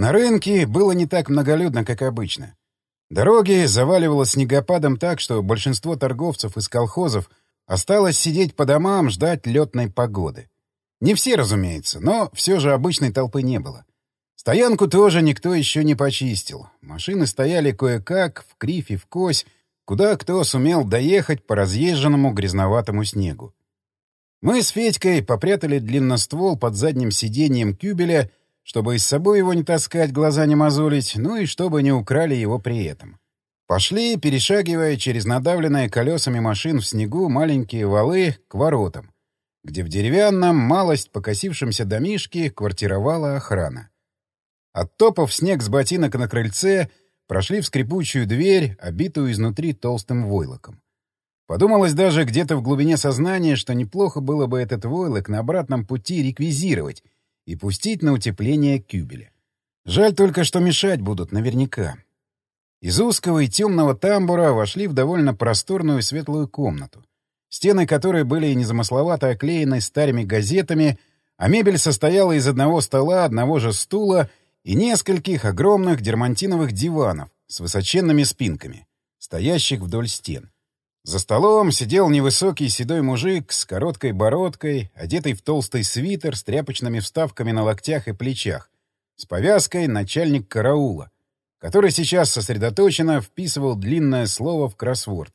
На рынке было не так многолюдно, как обычно. Дороги заваливало снегопадом так, что большинство торговцев из колхозов осталось сидеть по домам, ждать летной погоды. Не все, разумеется, но все же обычной толпы не было. Стоянку тоже никто еще не почистил. Машины стояли кое-как, в кривь и в кось, куда кто сумел доехать по разъезженному грязноватому снегу. Мы с Федькой попрятали длинноствол под задним сиденьем кюбеля, чтобы из собой его не таскать, глаза не мозолить, ну и чтобы не украли его при этом. Пошли, перешагивая через надавленные колесами машин в снегу маленькие валы к воротам, где в деревянном, малость покосившемся домишке квартировала охрана. Оттопав снег с ботинок на крыльце, прошли в скрипучую дверь, обитую изнутри толстым войлоком. Подумалось даже где-то в глубине сознания, что неплохо было бы этот войлок на обратном пути реквизировать и пустить на утепление кюбеля. Жаль только, что мешать будут наверняка. Из узкого и темного тамбура вошли в довольно просторную светлую комнату, стены которой были незамысловато оклеены старыми газетами, а мебель состояла из одного стола, одного же стула и нескольких огромных дермантиновых диванов с высоченными спинками, стоящих вдоль стен. За столом сидел невысокий седой мужик с короткой бородкой, одетый в толстый свитер с тряпочными вставками на локтях и плечах, с повязкой начальник караула, который сейчас сосредоточенно вписывал длинное слово в кроссворд.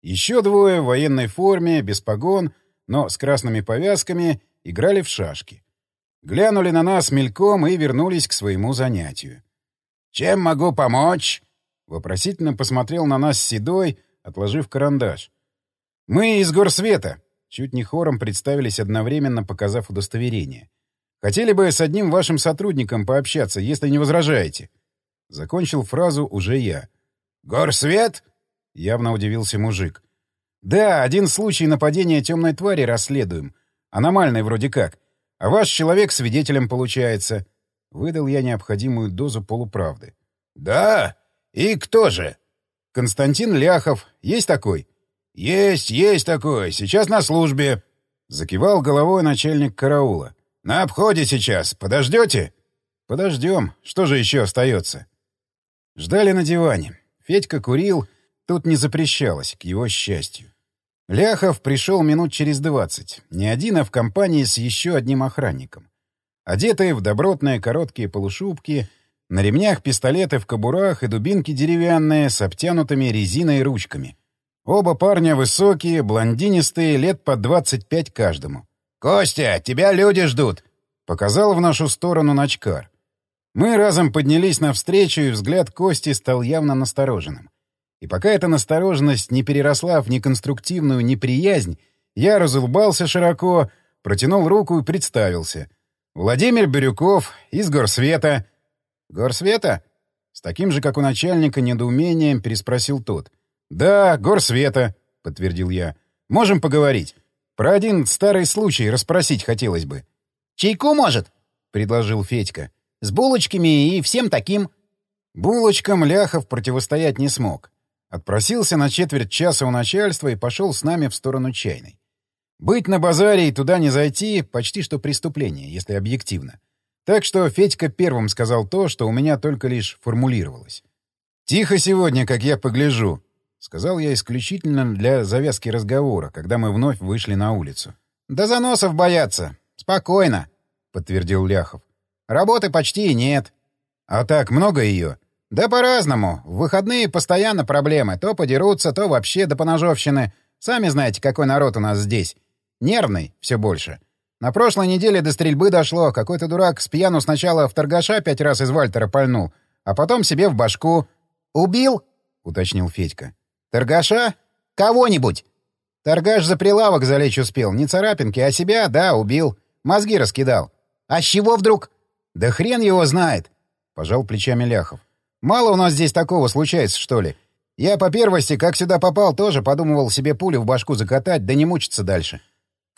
Еще двое в военной форме, без погон, но с красными повязками, играли в шашки. Глянули на нас мельком и вернулись к своему занятию. «Чем могу помочь?» Вопросительно посмотрел на нас Седой, отложив карандаш. «Мы из Горсвета!» Чуть не хором представились одновременно, показав удостоверение. «Хотели бы с одним вашим сотрудником пообщаться, если не возражаете». Закончил фразу уже я. «Горсвет?» — явно удивился мужик. «Да, один случай нападения темной твари расследуем. Аномальный вроде как. А ваш человек свидетелем получается». Выдал я необходимую дозу полуправды. «Да? И кто же?» Константин Ляхов. Есть такой? Есть, есть такой. Сейчас на службе. Закивал головой начальник караула. На обходе сейчас. Подождете? Подождем. Что же еще остается? Ждали на диване. Федька курил. Тут не запрещалось, к его счастью. Ляхов пришел минут через двадцать. Не один, а в компании с еще одним охранником. Одетые в добротные короткие полушубки, на ремнях пистолеты в кобурах и дубинки деревянные с обтянутыми резиной ручками. Оба парня высокие, блондинистые, лет по 25 каждому. «Костя, тебя люди ждут!» — показал в нашу сторону Ночкар. Мы разом поднялись навстречу, и взгляд Кости стал явно настороженным. И пока эта настороженность не переросла в неконструктивную неприязнь, я разулыбался широко, протянул руку и представился. «Владимир Бирюков, из Горсвета». «Горсвета?» С таким же, как у начальника, недоумением переспросил тот. «Да, горсвета», — подтвердил я. «Можем поговорить. Про один старый случай расспросить хотелось бы». «Чайку, может?» — предложил Федька. «С булочками и всем таким». Булочкам Ляхов противостоять не смог. Отпросился на четверть часа у начальства и пошел с нами в сторону чайной. Быть на базаре и туда не зайти — почти что преступление, если объективно. Так что Федька первым сказал то, что у меня только лишь формулировалось. «Тихо сегодня, как я погляжу», — сказал я исключительно для завязки разговора, когда мы вновь вышли на улицу. «Да заносов боятся. Спокойно», — подтвердил Ляхов. «Работы почти нет». «А так много ее?» «Да по-разному. В выходные постоянно проблемы. То подерутся, то вообще до поножовщины. Сами знаете, какой народ у нас здесь. Нервный все больше. На прошлой неделе до стрельбы дошло. Какой-то дурак с пьяну сначала в торгаша пять раз из Вальтера пальнул, а потом себе в башку. «Убил?» — уточнил Федька. «Торгаша? Кого-нибудь?» Торгаш за прилавок залечь успел. Не царапинки, а себя, да, убил. Мозги раскидал. «А с чего вдруг?» «Да хрен его знает!» — пожал плечами Ляхов. «Мало у нас здесь такого случается, что ли? Я по первости, как сюда попал, тоже подумывал себе пулю в башку закатать, да не мучиться дальше.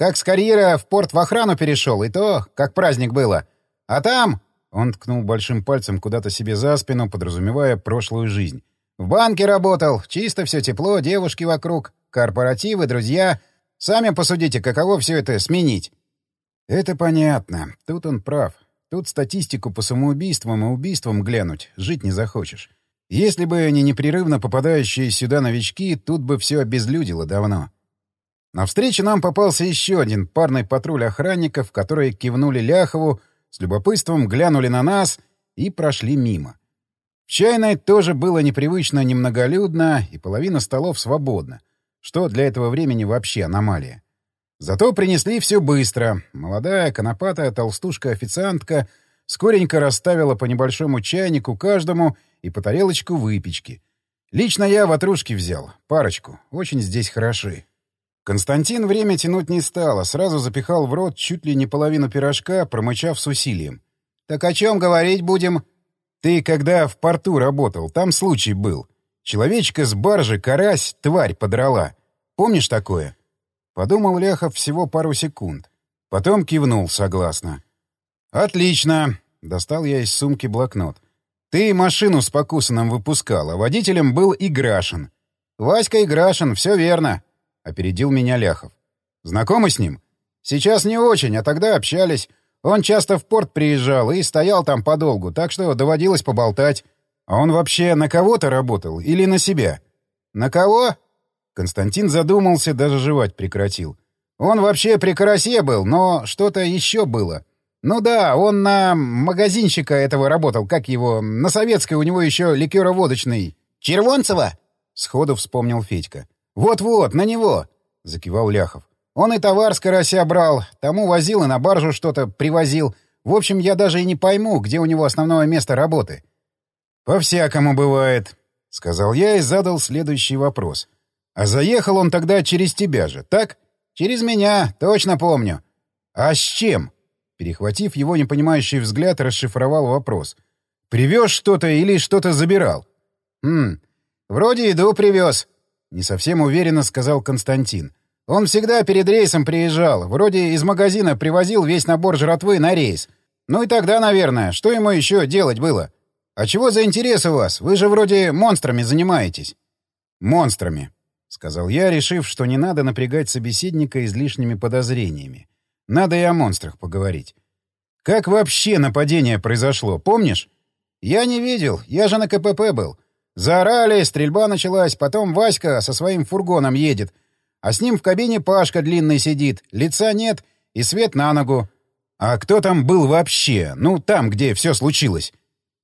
Как с карьера в порт в охрану перешел, и то, как праздник было. А там...» Он ткнул большим пальцем куда-то себе за спину, подразумевая прошлую жизнь. «В банке работал. Чисто все тепло, девушки вокруг, корпоративы, друзья. Сами посудите, каково все это сменить». «Это понятно. Тут он прав. Тут статистику по самоубийствам и убийствам глянуть жить не захочешь. Если бы не непрерывно попадающие сюда новички, тут бы все обезлюдило давно. На встрече нам попался еще один парный патруль охранников, которые кивнули Ляхову, с любопытством глянули на нас и прошли мимо. В чайной тоже было непривычно немноголюдно, и половина столов свободна, что для этого времени вообще аномалия. Зато принесли все быстро. Молодая, конопатая толстушка-официантка скоренько расставила по небольшому чайнику каждому и по тарелочку выпечки. Лично я ватрушки взял, парочку, очень здесь хороши. Константин время тянуть не стал, а сразу запихал в рот чуть ли не половину пирожка, промычав с усилием. «Так о чем говорить будем?» «Ты когда в порту работал, там случай был. Человечка с баржи, карась, тварь подрала. Помнишь такое?» Подумал Ляхов всего пару секунд. Потом кивнул согласно. «Отлично!» — достал я из сумки блокнот. «Ты машину с покусанным выпускал, а водителем был Играшин». «Васька Играшин, все верно», — опередил меня Ляхов. «Знакомы с ним?» «Сейчас не очень, а тогда общались. Он часто в порт приезжал и стоял там подолгу, так что доводилось поболтать. А он вообще на кого-то работал или на себя?» «На кого?» Константин задумался, даже жевать прекратил. Он вообще при карасе был, но что-то еще было. Ну да, он на магазинщика этого работал, как его, на советской у него еще ликероводочный. Червонцева? Сходу вспомнил Федька. Вот-вот, на него, закивал Ляхов. Он и товар с карася брал, тому возил и на баржу что-то привозил. В общем, я даже и не пойму, где у него основное место работы. «По-всякому бывает», — сказал я и задал следующий вопрос. А заехал он тогда через тебя же, так? Через меня, точно помню. А с чем? Перехватив его непонимающий взгляд, расшифровал вопрос. Привез что-то или что-то забирал? Хм, вроде еду привез. Не совсем уверенно сказал Константин. Он всегда перед рейсом приезжал. Вроде из магазина привозил весь набор жратвы на рейс. Ну и тогда, наверное, что ему еще делать было? А чего за интерес у вас? Вы же вроде монстрами занимаетесь. Монстрами, — сказал я, решив, что не надо напрягать собеседника излишними подозрениями. Надо и о монстрах поговорить. «Как вообще нападение произошло, помнишь?» «Я не видел, я же на КПП был. Заорали, стрельба началась, потом Васька со своим фургоном едет, а с ним в кабине Пашка длинный сидит, лица нет и свет на ногу. А кто там был вообще? Ну, там, где все случилось?»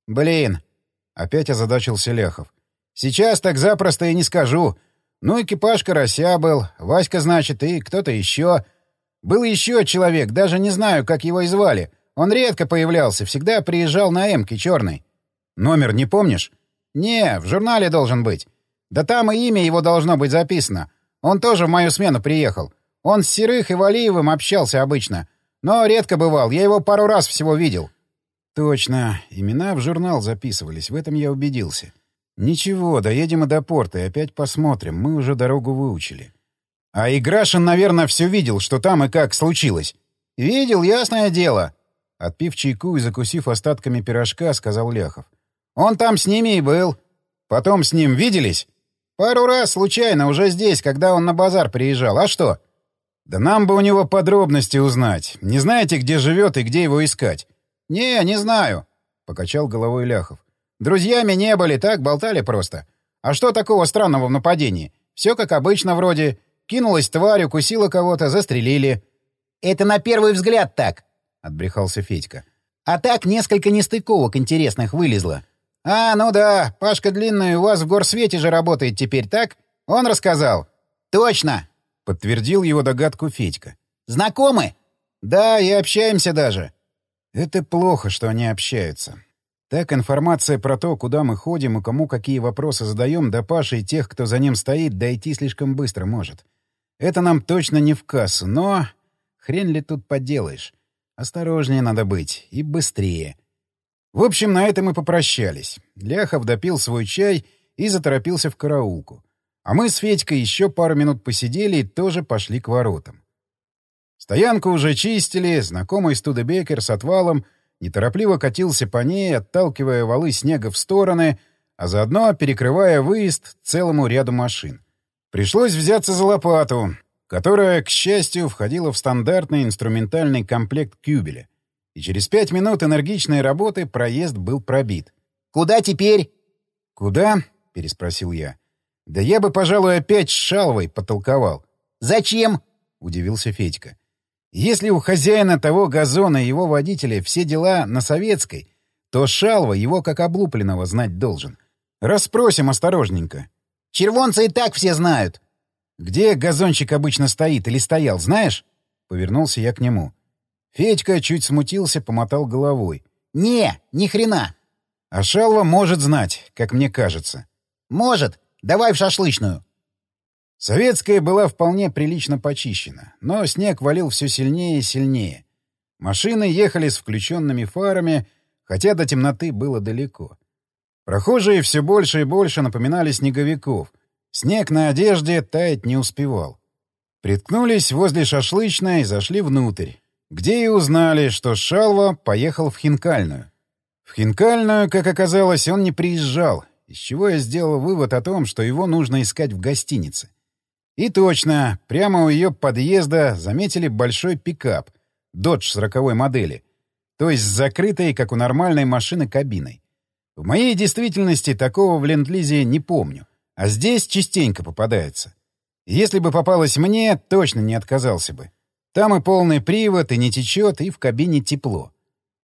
«Блин!» — опять озадачился Ляхов. «Сейчас так запросто и не скажу». Ну, экипаж карася был, Васька, значит, и кто-то еще. Был еще человек, даже не знаю, как его и звали. Он редко появлялся, всегда приезжал на Эмке черной. Номер не помнишь? Не, в журнале должен быть. Да там и имя его должно быть записано. Он тоже в мою смену приехал. Он с Серых и Валиевым общался обычно. Но редко бывал, я его пару раз всего видел. Точно, имена в журнал записывались, в этом я убедился. «Ничего, доедем и до порта, и опять посмотрим. Мы уже дорогу выучили». «А Играшин, наверное, все видел, что там и как случилось». «Видел, ясное дело». Отпив чайку и закусив остатками пирожка, сказал Ляхов. «Он там с ними и был. Потом с ним виделись?» «Пару раз, случайно, уже здесь, когда он на базар приезжал. А что?» «Да нам бы у него подробности узнать. Не знаете, где живет и где его искать?» «Не, не знаю», — покачал головой Ляхов. Друзьями не были, так болтали просто. А что такого странного в нападении? Все как обычно вроде. Кинулась тварь, укусила кого-то, застрелили. — Это на первый взгляд так, — отбрехался Федька. — А так несколько нестыковок интересных вылезло. — А, ну да, Пашка Длинный у вас в горсвете же работает теперь, так? Он рассказал. — Точно, — подтвердил его догадку Федька. — Знакомы? — Да, и общаемся даже. — Это плохо, что они общаются. Так информация про то, куда мы ходим и кому какие вопросы задаем, до Паши и тех, кто за ним стоит, дойти слишком быстро может. Это нам точно не в кассу, но... Хрен ли тут поделаешь. Осторожнее надо быть. И быстрее. В общем, на этом мы попрощались. Ляхов допил свой чай и заторопился в караулку. А мы с Федькой еще пару минут посидели и тоже пошли к воротам. Стоянку уже чистили, знакомый Студебекер с отвалом — неторопливо катился по ней, отталкивая валы снега в стороны, а заодно перекрывая выезд целому ряду машин. Пришлось взяться за лопату, которая, к счастью, входила в стандартный инструментальный комплект кюбеля. И через пять минут энергичной работы проезд был пробит. «Куда теперь?» «Куда?» — переспросил я. «Да я бы, пожалуй, опять с Шалвой потолковал». «Зачем?» — удивился Федька. «Если у хозяина того газона и его водителя все дела на Советской, то Шалва его как облупленного знать должен. Расспросим осторожненько». «Червонцы и так все знают». «Где газончик обычно стоит или стоял, знаешь?» Повернулся я к нему. Федька чуть смутился, помотал головой. «Не, ни хрена!» «А Шалва может знать, как мне кажется». «Может. Давай в шашлычную». Советская была вполне прилично почищена, но снег валил все сильнее и сильнее. Машины ехали с включенными фарами, хотя до темноты было далеко. Прохожие все больше и больше напоминали снеговиков. Снег на одежде таять не успевал. Приткнулись возле шашлычной и зашли внутрь где и узнали, что Шалва поехал в Хинкальную. В Хинкальную, как оказалось, он не приезжал, из чего я сделал вывод о том, что его нужно искать в гостинице. И точно, прямо у ее подъезда заметили большой пикап, Dodge сороковой модели, то есть с закрытой, как у нормальной машины, кабиной. В моей действительности такого в Ленд-Лизе не помню, а здесь частенько попадается. Если бы попалось мне, точно не отказался бы. Там и полный привод, и не течет, и в кабине тепло.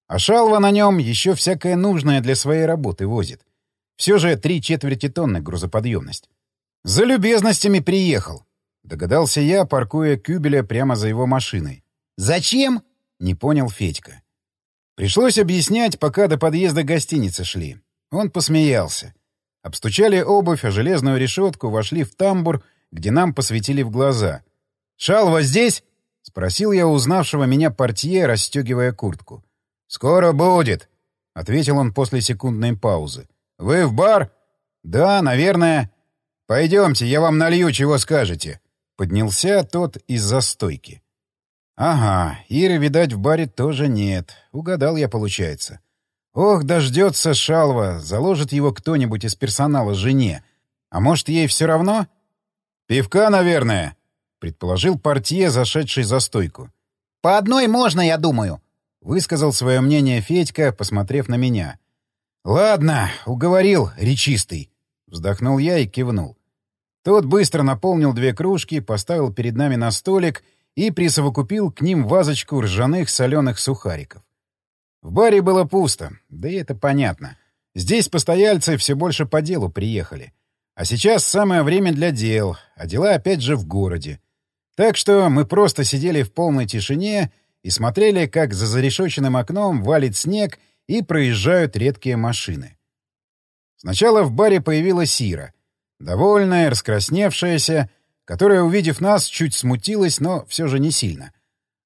А шалва на нем еще всякое нужное для своей работы возит. Все же три четверти тонны грузоподъемность. «За любезностями приехал», — догадался я, паркуя Кюбеля прямо за его машиной. «Зачем?» — не понял Федька. Пришлось объяснять, пока до подъезда гостиницы шли. Он посмеялся. Обстучали обувь о железную решетку, вошли в тамбур, где нам посветили в глаза. «Шалва здесь?» — спросил я узнавшего меня портье, расстегивая куртку. «Скоро будет», — ответил он после секундной паузы. «Вы в бар?» «Да, наверное». «Пойдемте, я вам налью, чего скажете». Поднялся тот из-за стойки. «Ага, Иры, видать, в баре тоже нет. Угадал я, получается. Ох, дождется Шалва, заложит его кто-нибудь из персонала жене. А может, ей все равно?» «Пивка, наверное», предположил портье, зашедший за стойку. «По одной можно, я думаю», — высказал свое мнение Федька, посмотрев на меня. «Ладно, уговорил, речистый», — вздохнул я и кивнул. Тот быстро наполнил две кружки, поставил перед нами на столик и присовокупил к ним вазочку ржаных соленых сухариков. В баре было пусто, да и это понятно. Здесь постояльцы все больше по делу приехали. А сейчас самое время для дел, а дела опять же в городе. Так что мы просто сидели в полной тишине и смотрели, как за зарешоченным окном валит снег и проезжают редкие машины. Сначала в баре появилась Сира, довольная, раскрасневшаяся, которая, увидев нас, чуть смутилась, но все же не сильно.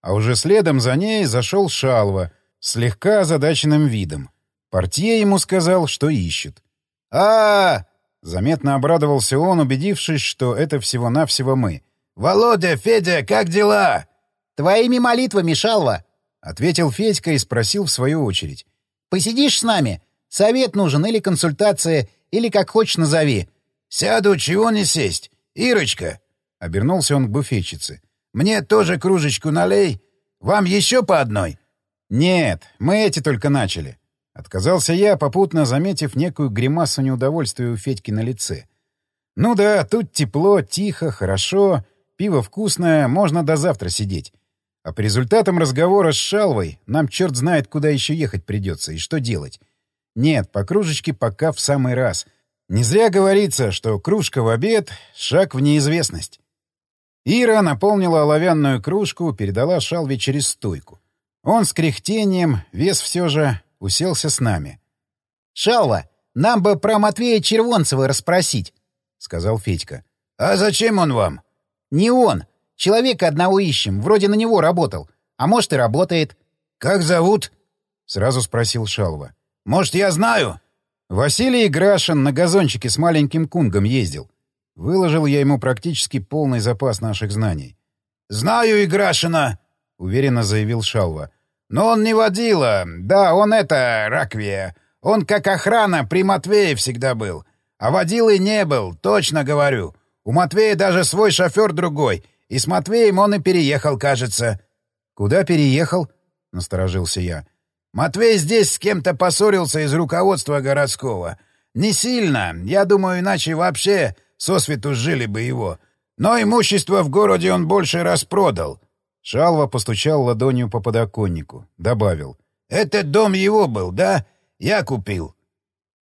А уже следом за ней зашел Шалва, слегка озадаченным видом. Портье ему сказал, что ищут. а, -а, -а Заметно обрадовался он, убедившись, что это всего-навсего мы. «Володя, Федя, как дела?» «Твоими молитвами, Шалва!» — ответил Федька и спросил в свою очередь. «Посидишь с нами? Совет нужен или консультация, или как хочешь назови». «Сяду, чего не сесть. Ирочка!» — обернулся он к буфетчице. «Мне тоже кружечку налей. Вам еще по одной?» «Нет, мы эти только начали». Отказался я, попутно заметив некую гримасу неудовольствия у Федьки на лице. «Ну да, тут тепло, тихо, хорошо, Пиво вкусное, можно до завтра сидеть. А по результатам разговора с Шалвой нам черт знает, куда еще ехать придется и что делать. Нет, по кружечке пока в самый раз. Не зря говорится, что кружка в обед — шаг в неизвестность. Ира наполнила оловянную кружку, передала Шалве через стойку. Он с кряхтением, вес все же, уселся с нами. — Шалва, нам бы про Матвея Червонцева расспросить, — сказал Федька. — А зачем он вам? «Не он. Человека одного ищем. Вроде на него работал. А может, и работает». «Как зовут?» — сразу спросил Шалва. «Может, я знаю?» Василий Играшин на газончике с маленьким кунгом ездил. Выложил я ему практически полный запас наших знаний. «Знаю Играшина», — уверенно заявил Шалва. «Но он не водила. Да, он это, раквия. Он как охрана при Матвее всегда был. А водилой не был, точно говорю. У Матвея даже свой шофер другой, и с Матвеем он и переехал, кажется. — Куда переехал? — насторожился я. Матвей здесь с кем-то поссорился из руководства городского. Не сильно. Я думаю, иначе вообще сосвету жили бы его. Но имущество в городе он больше распродал. Шалва постучал ладонью по подоконнику. Добавил. «Этот дом его был, да? Я купил».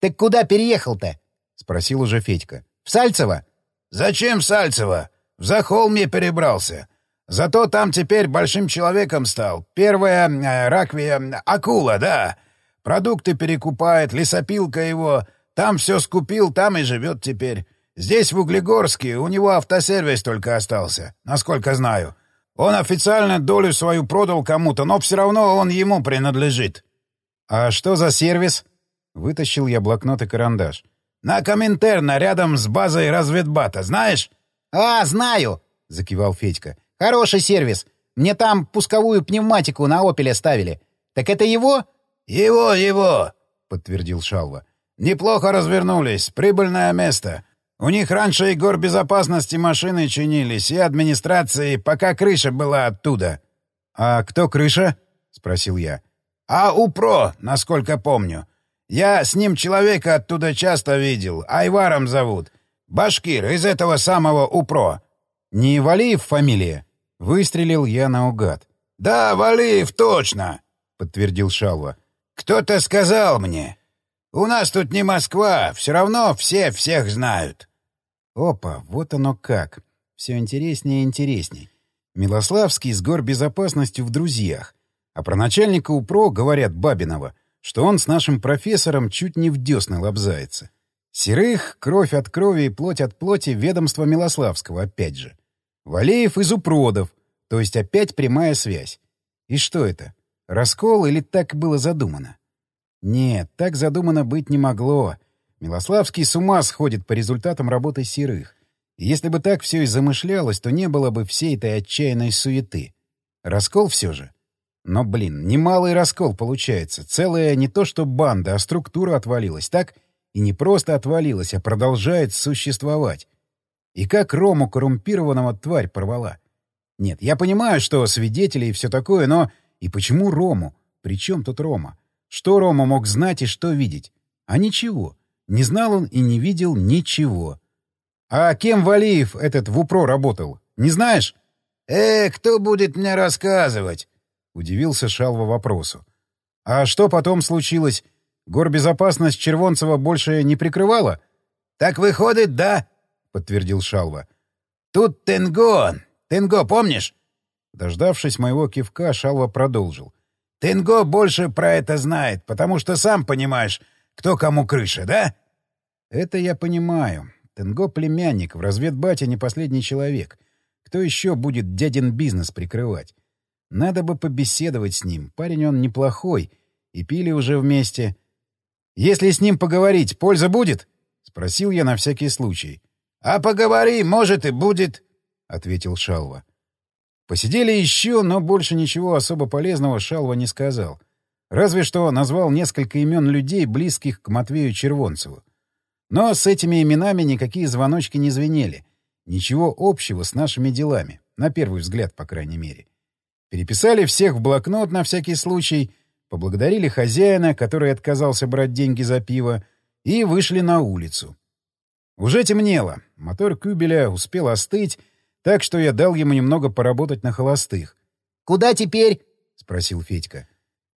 «Так куда переехал-то?» — спросил уже Федька. «В Сальцево?» «Зачем в Сальцево? В Захолмье перебрался. Зато там теперь большим человеком стал. Первая э, раквия — акула, да. Продукты перекупает, лесопилка его. Там все скупил, там и живет теперь. Здесь, в Углегорске, у него автосервис только остался, насколько знаю. Он официально долю свою продал кому-то, но все равно он ему принадлежит. — А что за сервис? Вытащил я блокнот и карандаш. — На Коминтерна, рядом с базой разведбата, знаешь? — А, знаю! — закивал Федька. — Хороший сервис. Мне там пусковую пневматику на «Опеле» ставили. Так это его? — Его, его! — подтвердил Шалва. — Неплохо развернулись. Прибыльное место. У них раньше и горбезопасности машины чинились, и администрации, пока крыша была оттуда. — А кто крыша? — спросил я. — А УПРО, насколько помню. Я с ним человека оттуда часто видел. Айваром зовут. Башкир из этого самого УПРО. — Не Валиев фамилия? — выстрелил я наугад. — Да, Валиев, точно, — подтвердил Шалва. — Кто-то сказал мне. У нас тут не Москва, все равно все всех знают. Опа, вот оно как. Все интереснее и интересней. Милославский с гор безопасностью в друзьях. А про начальника УПРО говорят Бабинова, что он с нашим профессором чуть не в десны лобзается. Серых — кровь от крови и плоть от плоти ведомства Милославского, опять же. Валеев из УПРОДов, то есть опять прямая связь. И что это? Раскол или так было задумано? Нет, так задумано быть не могло. Милославский с ума сходит по результатам работы серых. И если бы так все и замышлялось, то не было бы всей этой отчаянной суеты. Раскол все же. Но, блин, немалый раскол получается. Целая не то что банда, а структура отвалилась, так? И не просто отвалилась, а продолжает существовать. И как Рому коррумпированного тварь порвала? Нет, я понимаю, что свидетели и все такое, но... И почему Рому? Причем тут Рома? Что Рома мог знать и что видеть? А ничего. Не знал он и не видел ничего. А кем Валиев этот в УПРО работал? Не знаешь? «Э, кто будет мне рассказывать?» — удивился Шалва вопросу. «А что потом случилось? Горбезопасность Червонцева больше не прикрывала?» «Так выходит, да», — подтвердил Шалва. «Тут Тенго. Тенго, помнишь?» Дождавшись моего кивка, Шалва продолжил. «Тенго больше про это знает, потому что, сам понимаешь, кто кому крыша, да?» «Это я понимаю. Тенго — племянник, в разведбате не последний человек. Кто еще будет дядин бизнес прикрывать? Надо бы побеседовать с ним. Парень он неплохой. И пили уже вместе. Если с ним поговорить, польза будет?» — спросил я на всякий случай. «А поговори, может, и будет», — ответил Шалва. Посидели еще, но больше ничего особо полезного Шалва не сказал. Разве что назвал несколько имен людей, близких к Матвею Червонцеву. Но с этими именами никакие звоночки не звенели. Ничего общего с нашими делами, на первый взгляд, по крайней мере. Переписали всех в блокнот на всякий случай, поблагодарили хозяина, который отказался брать деньги за пиво, и вышли на улицу. Уже темнело, мотор кюбеля успел остыть, так что я дал ему немного поработать на холостых. «Куда теперь?» — спросил Федька.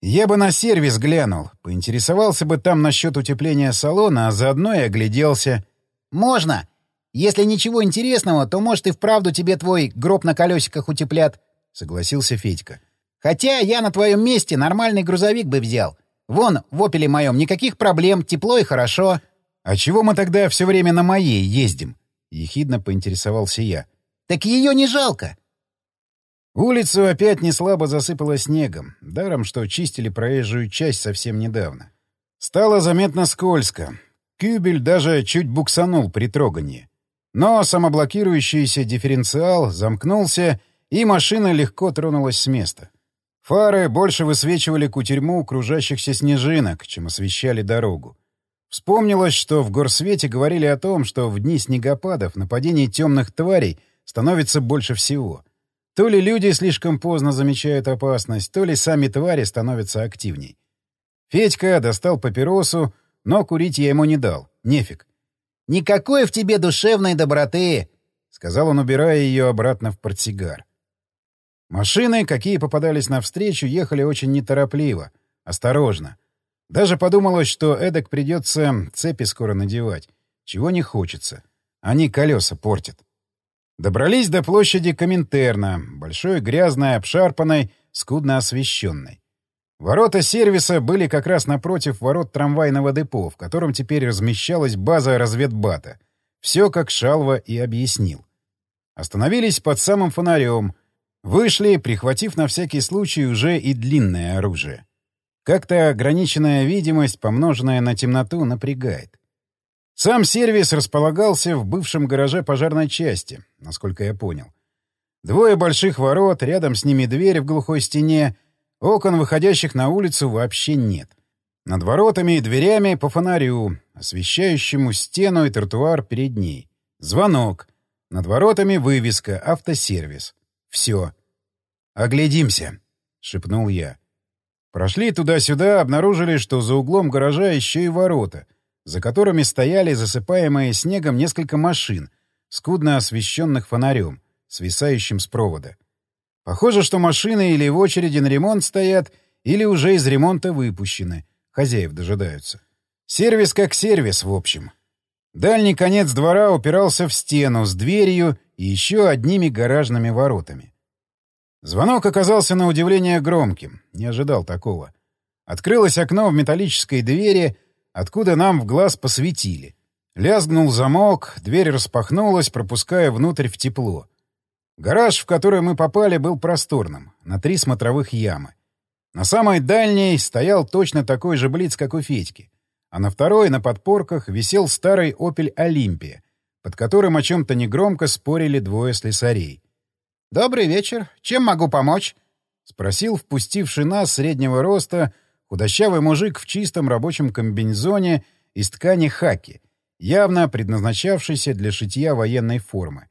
Я бы на сервис глянул, поинтересовался бы там насчет утепления салона, а заодно и огляделся. «Можно. Если ничего интересного, то, может, и вправду тебе твой гроб на колесиках утеплят», — согласился Федька. «Хотя я на твоем месте нормальный грузовик бы взял. Вон, в «Опеле» моем никаких проблем, тепло и хорошо». «А чего мы тогда все время на моей ездим?» — ехидно поинтересовался я. «Так ее не жалко. Улицу опять неслабо засыпало снегом, даром, что чистили проезжую часть совсем недавно. Стало заметно скользко. Кюбель даже чуть буксанул при трогании. Но самоблокирующийся дифференциал замкнулся, и машина легко тронулась с места. Фары больше высвечивали кутерьму кружащихся снежинок, чем освещали дорогу. Вспомнилось, что в горсвете говорили о том, что в дни снегопадов нападений темных тварей становится больше всего — то ли люди слишком поздно замечают опасность, то ли сами твари становятся активней. Федька достал папиросу, но курить я ему не дал. Нефиг. «Никакой в тебе душевной доброты!» — сказал он, убирая ее обратно в портсигар. Машины, какие попадались навстречу, ехали очень неторопливо, осторожно. Даже подумалось, что эдак придется цепи скоро надевать, чего не хочется. Они колеса портят. Добрались до площади Коминтерна, большой, грязной, обшарпанной, скудно освещенной. Ворота сервиса были как раз напротив ворот трамвайного депо, в котором теперь размещалась база разведбата. Все, как Шалва и объяснил. Остановились под самым фонарем — Вышли, прихватив на всякий случай уже и длинное оружие. Как-то ограниченная видимость, помноженная на темноту, напрягает. Сам сервис располагался в бывшем гараже пожарной части, насколько я понял. Двое больших ворот, рядом с ними дверь в глухой стене, окон, выходящих на улицу, вообще нет. Над воротами и дверями по фонарю, освещающему стену и тротуар перед ней. Звонок. Над воротами вывеска «Автосервис». Все. «Оглядимся», — шепнул я. Прошли туда-сюда, обнаружили, что за углом гаража еще и ворота, за которыми стояли засыпаемые снегом несколько машин, скудно освещенных фонарем, свисающим с провода. Похоже, что машины или в очереди на ремонт стоят, или уже из ремонта выпущены. Хозяев дожидаются. Сервис как сервис, в общем. Дальний конец двора упирался в стену с дверью и еще одними гаражными воротами. Звонок оказался на удивление громким, не ожидал такого. Открылось окно в металлической двери, откуда нам в глаз посветили. Лязгнул замок, дверь распахнулась, пропуская внутрь в тепло. Гараж, в который мы попали, был просторным, на три смотровых ямы. На самой дальней стоял точно такой же блиц, как у Федьки а на второй, на подпорках, висел старый «Опель Олимпия», под которым о чем-то негромко спорили двое слесарей. «Добрый вечер. Чем могу помочь?» — спросил впустивший нас среднего роста худощавый мужик в чистом рабочем комбинезоне из ткани хаки, явно предназначавшийся для шитья военной формы.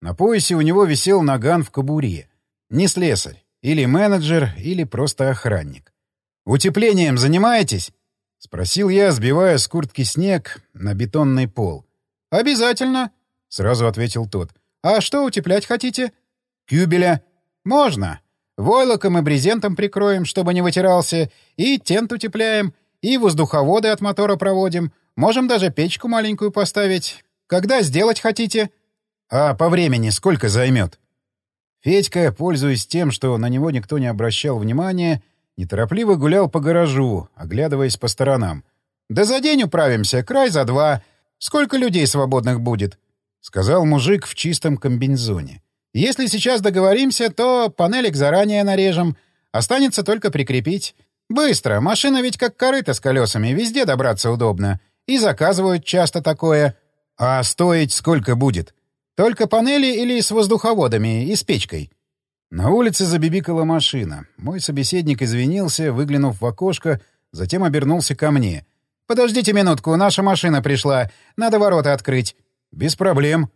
На поясе у него висел наган в кобуре. Не слесарь, или менеджер, или просто охранник. «Утеплением занимаетесь?» — спросил я, сбивая с куртки снег на бетонный пол. «Обязательно», — сразу ответил тот. «А что утеплять хотите?» «Кюбеля». «Можно. Войлоком и брезентом прикроем, чтобы не вытирался, и тент утепляем, и воздуховоды от мотора проводим. Можем даже печку маленькую поставить. Когда сделать хотите?» «А по времени сколько займет?» Федька, пользуясь тем, что на него никто не обращал внимания, — неторопливо гулял по гаражу, оглядываясь по сторонам. «Да за день управимся, край за два. Сколько людей свободных будет?» — сказал мужик в чистом комбинзоне. «Если сейчас договоримся, то панелик заранее нарежем. Останется только прикрепить. Быстро, машина ведь как корыто с колесами, везде добраться удобно. И заказывают часто такое. А стоить сколько будет? Только панели или с воздуховодами и с печкой?» На улице забибикала машина. Мой собеседник извинился, выглянув в окошко, затем обернулся ко мне. «Подождите минутку, наша машина пришла. Надо ворота открыть». «Без проблем».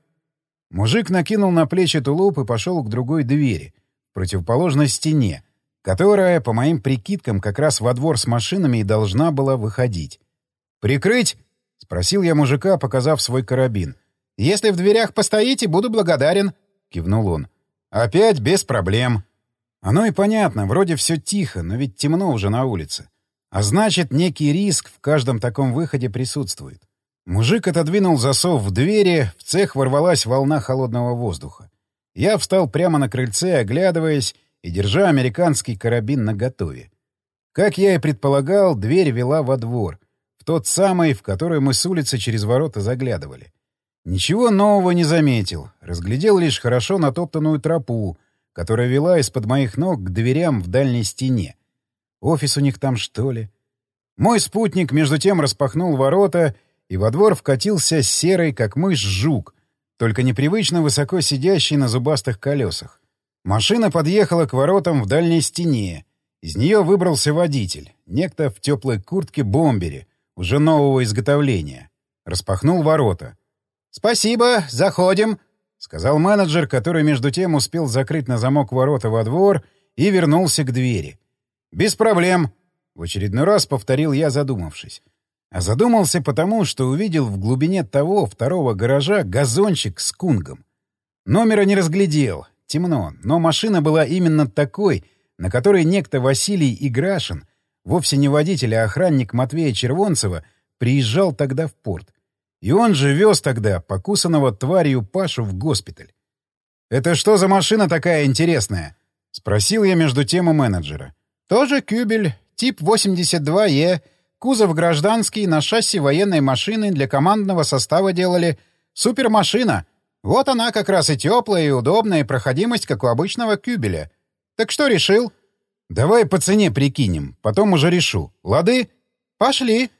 Мужик накинул на плечи тулуп и пошел к другой двери, противоположной стене, которая, по моим прикидкам, как раз во двор с машинами и должна была выходить. «Прикрыть?» — спросил я мужика, показав свой карабин. «Если в дверях постоите, буду благодарен», — кивнул он. Опять без проблем. Оно и понятно, вроде все тихо, но ведь темно уже на улице. А значит, некий риск в каждом таком выходе присутствует. Мужик отодвинул засов в двери, в цех ворвалась волна холодного воздуха. Я встал прямо на крыльце, оглядываясь и держа американский карабин наготове. Как я и предполагал, дверь вела во двор, в тот самый, в который мы с улицы через ворота заглядывали. Ничего нового не заметил, разглядел лишь хорошо натоптанную тропу, которая вела из-под моих ног к дверям в дальней стене. Офис у них там, что ли? Мой спутник, между тем, распахнул ворота, и во двор вкатился серый, как мышь, жук, только непривычно высоко сидящий на зубастых колесах. Машина подъехала к воротам в дальней стене. Из нее выбрался водитель, некто в теплой куртке-бомбере, уже нового изготовления. Распахнул ворота. «Спасибо, заходим», — сказал менеджер, который между тем успел закрыть на замок ворота во двор и вернулся к двери. «Без проблем», — В очередной раз повторил я, задумавшись. А задумался потому, что увидел в глубине того второго гаража газончик с кунгом. Номера не разглядел, темно, но машина была именно такой, на которой некто Василий Играшин, вовсе не водитель, а охранник Матвея Червонцева, приезжал тогда в порт. И он же вез тогда покусанного тварью Пашу в госпиталь. «Это что за машина такая интересная?» — спросил я между тем у менеджера. «Тоже кюбель, тип 82Е, кузов гражданский, на шасси военной машины для командного состава делали. Супермашина. Вот она как раз и теплая, и удобная, и проходимость, как у обычного кюбеля. Так что решил?» «Давай по цене прикинем, потом уже решу. Лады?» «Пошли!»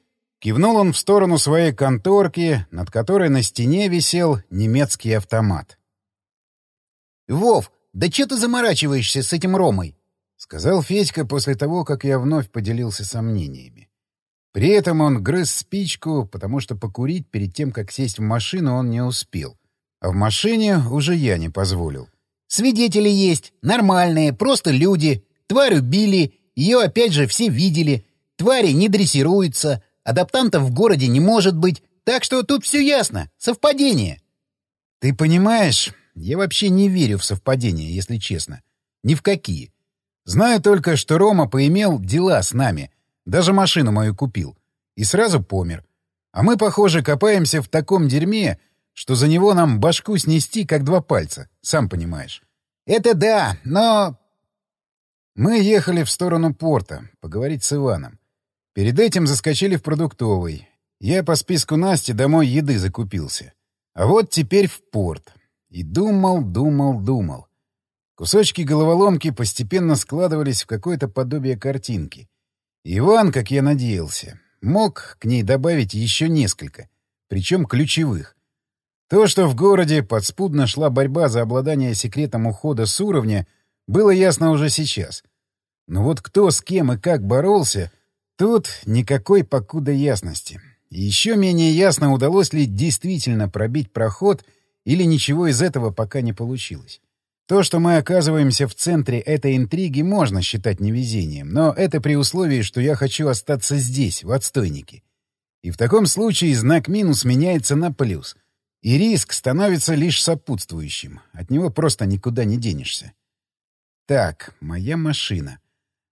Кивнул он в сторону своей конторки, над которой на стене висел немецкий автомат. «Вов, да че ты заморачиваешься с этим Ромой?» — сказал Федька после того, как я вновь поделился сомнениями. При этом он грыз спичку, потому что покурить перед тем, как сесть в машину, он не успел. А в машине уже я не позволил. «Свидетели есть, нормальные, просто люди. Тварь убили, ее опять же все видели. Твари не дрессируются, адаптантов в городе не может быть, так что тут все ясно. Совпадение». «Ты понимаешь, я вообще не верю в совпадения, если честно. Ни в какие. Знаю только, что Рома поимел дела с нами. Даже машину мою купил. И сразу помер. А мы, похоже, копаемся в таком дерьме, что за него нам башку снести, как два пальца. Сам понимаешь. Это да, но... Мы ехали в сторону порта, поговорить с Иваном. Перед этим заскочили в продуктовый. Я по списку Насти домой еды закупился. А вот теперь в порт. И думал, думал, думал. Кусочки головоломки постепенно складывались в какое-то подобие картинки. Иван, как я надеялся, мог к ней добавить еще несколько, причем ключевых. То, что в городе подспудно шла борьба за обладание секретом ухода с уровня, было ясно уже сейчас. Но вот кто с кем и как боролся, тут никакой покуда ясности. Еще менее ясно, удалось ли действительно пробить проход — или ничего из этого пока не получилось. То, что мы оказываемся в центре этой интриги, можно считать невезением, но это при условии, что я хочу остаться здесь, в отстойнике. И в таком случае знак минус меняется на плюс, и риск становится лишь сопутствующим. От него просто никуда не денешься. Так, моя машина.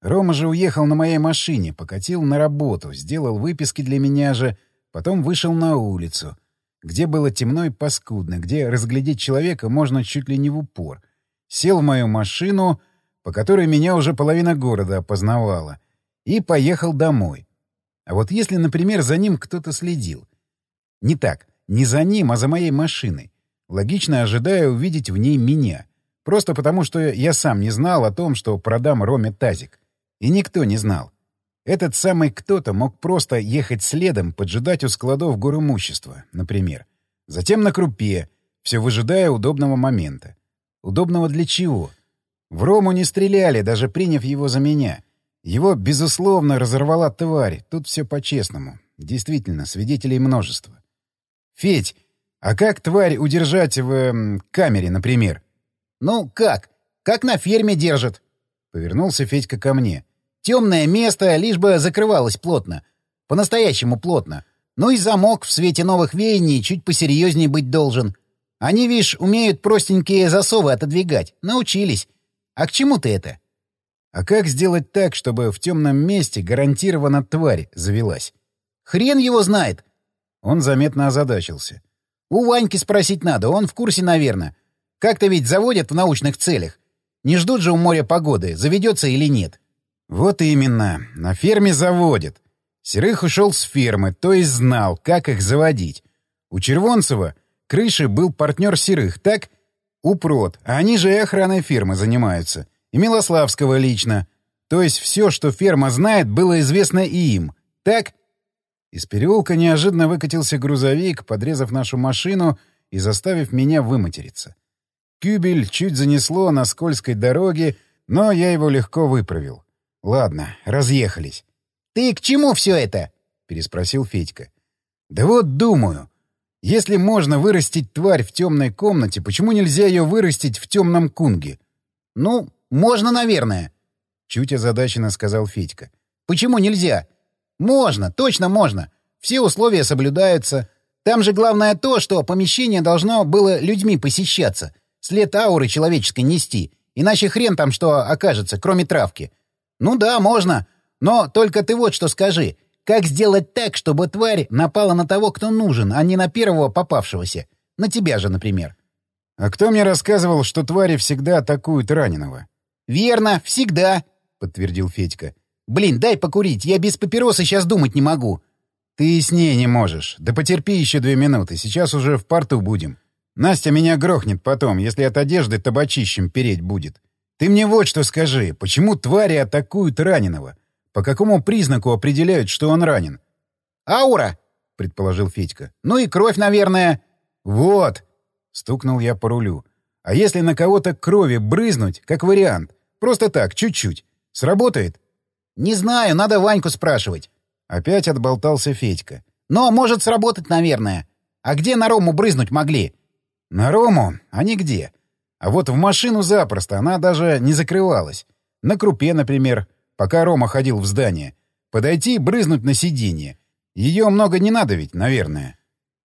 Рома же уехал на моей машине, покатил на работу, сделал выписки для меня же, потом вышел на улицу — где было темно и паскудно, где разглядеть человека можно чуть ли не в упор. Сел в мою машину, по которой меня уже половина города опознавала, и поехал домой. А вот если, например, за ним кто-то следил. Не так, не за ним, а за моей машиной. Логично ожидая увидеть в ней меня. Просто потому, что я сам не знал о том, что продам Роме тазик. И никто не знал. Этот самый кто-то мог просто ехать следом, поджидать у складов гор имущества, например. Затем на крупе, все выжидая удобного момента. Удобного для чего? В Рому не стреляли, даже приняв его за меня. Его, безусловно, разорвала тварь. Тут все по-честному. Действительно, свидетелей множество. «Федь, а как тварь удержать в... Э, камере, например?» «Ну, как? Как на ферме держат?» Повернулся Федька ко мне. Темное место, лишь бы закрывалось плотно. По-настоящему плотно. Ну и замок в свете новых веяний чуть посерьезнее быть должен. Они, видишь, умеют простенькие засовы отодвигать. Научились. А к чему ты это? А как сделать так, чтобы в темном месте гарантированно тварь завелась? Хрен его знает. Он заметно озадачился. У Ваньки спросить надо, он в курсе, наверное. Как-то ведь заводят в научных целях. Не ждут же у моря погоды, заведется или нет. Вот именно. На ферме заводят. Серых ушел с фермы, то есть знал, как их заводить. У Червонцева крыши был партнер Серых, так? Упрот, а они же и охраной фермы занимаются. И Милославского лично. То есть все, что ферма знает, было известно и им. Так? Из переулка неожиданно выкатился грузовик, подрезав нашу машину и заставив меня выматериться. Кюбель чуть занесло на скользкой дороге, но я его легко выправил. Ладно, разъехались. «Ты к чему все это?» — переспросил Федька. «Да вот думаю. Если можно вырастить тварь в темной комнате, почему нельзя ее вырастить в темном кунге?» «Ну, можно, наверное», — чуть озадаченно сказал Федька. Почему нельзя? Можно, точно можно. Все условия соблюдаются. Там же главное то, что помещение должно было людьми посещаться, след ауры человеческой нести. Иначе хрен там что окажется, кроме травки. Ну да, можно. Но только ты вот что скажи. Как сделать так, чтобы тварь напала на того, кто нужен, а не на первого попавшегося? На тебя же, например. А кто мне рассказывал, что твари всегда атакуют раненого? Верно, всегда, подтвердил Федька. Блин, дай покурить, я без папиросы сейчас думать не могу. Ты с ней не можешь. Да потерпи еще две минуты, сейчас уже в порту будем. Настя меня грохнет потом, если от одежды табачищем переть будет. Ты мне вот что скажи, почему твари атакуют раненого? По какому признаку определяют, что он ранен? «Аура!» — предположил Федька. «Ну и кровь, наверное». «Вот!» — стукнул я по рулю. «А если на кого-то крови брызнуть, как вариант? Просто так, чуть-чуть. Сработает?» «Не знаю, надо Ваньку спрашивать». Опять отболтался Федька. «Но может сработать, наверное. А где на Рому брызнуть могли?» «На Рому? А нигде. А вот в машину запросто, она даже не закрывалась. На крупе, например пока Рома ходил в здание. Подойти и брызнуть на сиденье. Ее много не надо ведь, наверное.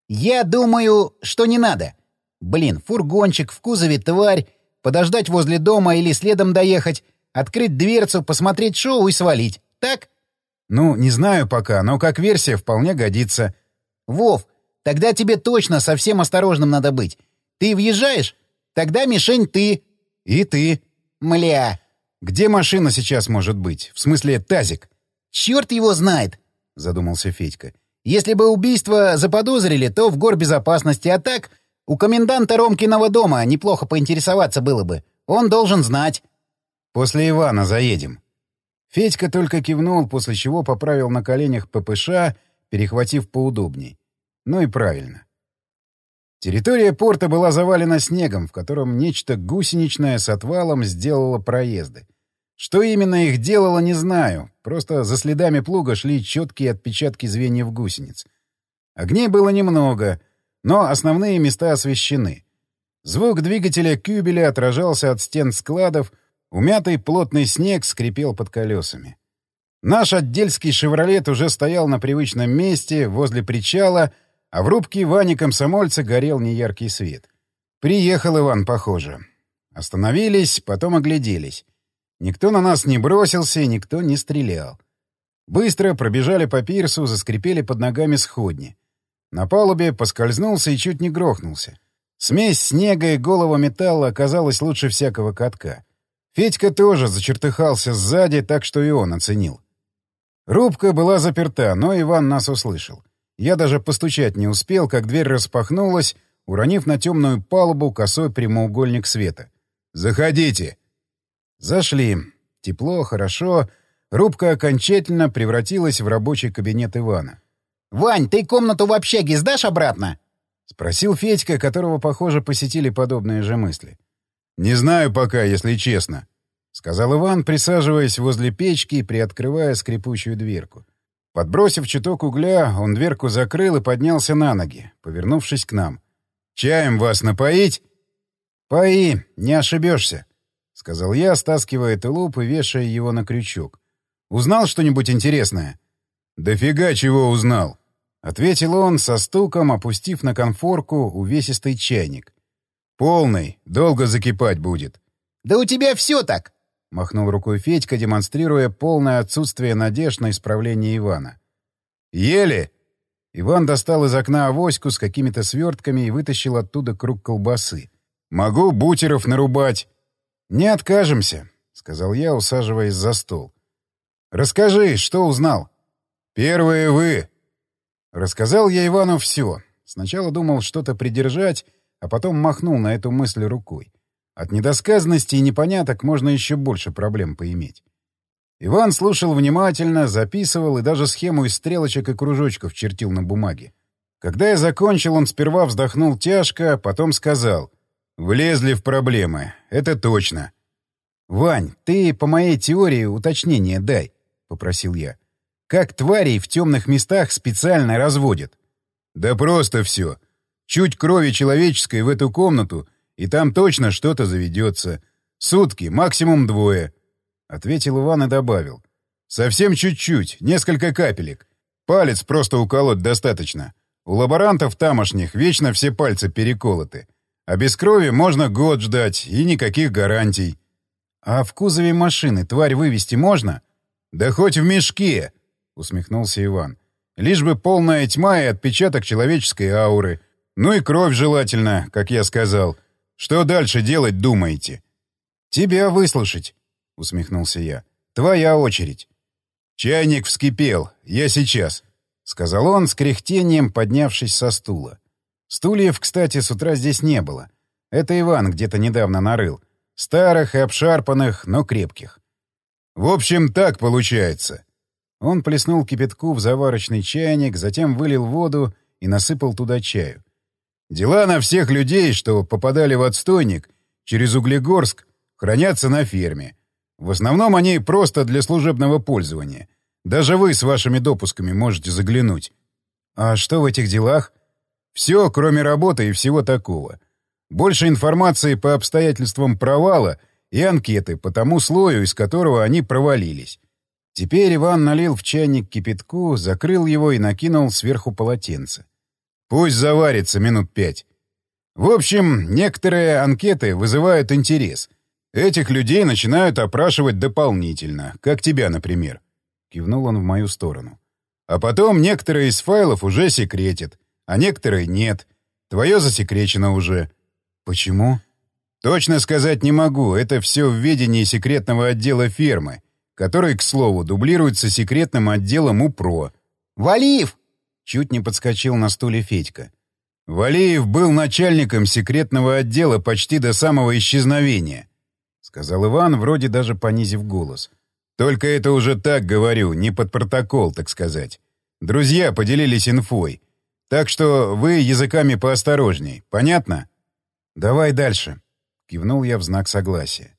Я думаю, что не надо. Блин, фургончик, в кузове тварь, подождать возле дома или следом доехать, открыть дверцу, посмотреть шоу и свалить. Так? Ну, не знаю пока, но как версия вполне годится. Вов, тогда тебе точно совсем осторожным надо быть. Ты въезжаешь? Тогда мишень ты. И ты. Мля. Где машина сейчас может быть? В смысле, тазик? Черт его знает, задумался Федька. Если бы убийство заподозрили, то в горбезопасности, а так у коменданта Ромкиного дома неплохо поинтересоваться было бы. Он должен знать. После Ивана заедем. Федька только кивнул, после чего поправил на коленях ППШ, перехватив поудобней. Ну и правильно. Территория порта была завалена снегом, в котором нечто гусеничное с отвалом сделало проезды. Что именно их делало, не знаю. Просто за следами плуга шли четкие отпечатки звеньев гусениц. Огней было немного, но основные места освещены. Звук двигателя кюбеля отражался от стен складов, умятый плотный снег скрипел под колесами. Наш отдельский «Шевролет» уже стоял на привычном месте, возле причала — а в рубке Вани комсомольца горел неяркий свет. Приехал Иван, похоже. Остановились, потом огляделись. Никто на нас не бросился, никто не стрелял. Быстро пробежали по пирсу, заскрипели под ногами сходни. На палубе поскользнулся и чуть не грохнулся. Смесь снега и голого металла оказалась лучше всякого катка. Федька тоже зачертыхался сзади, так что и он оценил. Рубка была заперта, но Иван нас услышал. Я даже постучать не успел, как дверь распахнулась, уронив на темную палубу косой прямоугольник света. «Заходите!» Зашли. Тепло, хорошо. Рубка окончательно превратилась в рабочий кабинет Ивана. «Вань, ты комнату в общаге сдашь обратно?» — спросил Федька, которого, похоже, посетили подобные же мысли. «Не знаю пока, если честно», — сказал Иван, присаживаясь возле печки и приоткрывая скрипучую дверку. Подбросив чуток угля, он дверку закрыл и поднялся на ноги, повернувшись к нам. «Чаем вас напоить?» «Пои, не ошибешься», — сказал я, стаскивая тулуп и вешая его на крючок. «Узнал что-нибудь интересное?» «Дофига чего узнал», — ответил он со стуком, опустив на конфорку увесистый чайник. «Полный, долго закипать будет». «Да у тебя все так!» — махнул рукой Федька, демонстрируя полное отсутствие надежд на исправление Ивана. «Ели!» Иван достал из окна авоську с какими-то свертками и вытащил оттуда круг колбасы. «Могу бутеров нарубать». «Не откажемся», — сказал я, усаживаясь за стол. «Расскажи, что узнал?» «Первые вы!» Рассказал я Ивану все. Сначала думал что-то придержать, а потом махнул на эту мысль рукой. От недосказанности и непоняток можно еще больше проблем поиметь. Иван слушал внимательно, записывал и даже схему из стрелочек и кружочков чертил на бумаге. Когда я закончил, он сперва вздохнул тяжко, потом сказал. «Влезли в проблемы. Это точно». «Вань, ты по моей теории уточнение дай», — попросил я. «Как тварей в темных местах специально разводят?» «Да просто все. Чуть крови человеческой в эту комнату, и там точно что-то заведется. Сутки, максимум двое. — ответил Иван и добавил. Совсем чуть-чуть, несколько капелек. Палец просто уколоть достаточно. У лаборантов тамошних вечно все пальцы переколоты. А без крови можно год ждать, и никаких гарантий. А в кузове машины тварь вывести можно? Да хоть в мешке, усмехнулся Иван. Лишь бы полная тьма и отпечаток человеческой ауры. Ну и кровь желательно, как я сказал. Что дальше делать думаете? Тебя выслушать, усмехнулся я. Твоя очередь. «Чайник вскипел. Я сейчас», — сказал он с кряхтением, поднявшись со стула. Стульев, кстати, с утра здесь не было. Это Иван где-то недавно нарыл. Старых и обшарпанных, но крепких. «В общем, так получается». Он плеснул кипятку в заварочный чайник, затем вылил воду и насыпал туда чаю. «Дела на всех людей, что попадали в отстойник через Углегорск, хранятся на ферме. В основном они просто для служебного пользования. Даже вы с вашими допусками можете заглянуть. А что в этих делах? Все, кроме работы и всего такого. Больше информации по обстоятельствам провала и анкеты по тому слою, из которого они провалились. Теперь Иван налил в чайник кипятку, закрыл его и накинул сверху полотенце. Пусть заварится минут пять. В общем, некоторые анкеты вызывают интерес — Этих людей начинают опрашивать дополнительно, как тебя, например. Кивнул он в мою сторону. А потом некоторые из файлов уже секретят, а некоторые нет. Твое засекречено уже. Почему? Точно сказать не могу. Это все в ведении секретного отдела фермы, который, к слову, дублируется секретным отделом УПРО. «Валиев!» — чуть не подскочил на стуле Федька. Валиев был начальником секретного отдела почти до самого исчезновения. — сказал Иван, вроде даже понизив голос. «Только это уже так говорю, не под протокол, так сказать. Друзья поделились инфой. Так что вы языками поосторожней. Понятно?» «Давай дальше», — кивнул я в знак согласия.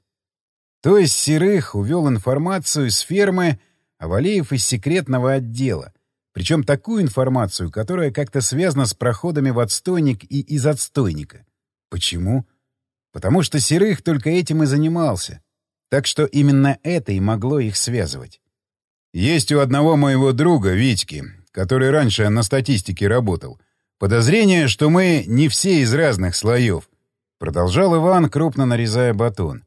То есть Серых увел информацию из фермы, а Валеев из секретного отдела. Причем такую информацию, которая как-то связана с проходами в отстойник и из отстойника. Почему? Потому что Серых только этим и занимался. Так что именно это и могло их связывать. «Есть у одного моего друга, Витьки, который раньше на статистике работал, подозрение, что мы не все из разных слоев», — продолжал Иван, крупно нарезая батон.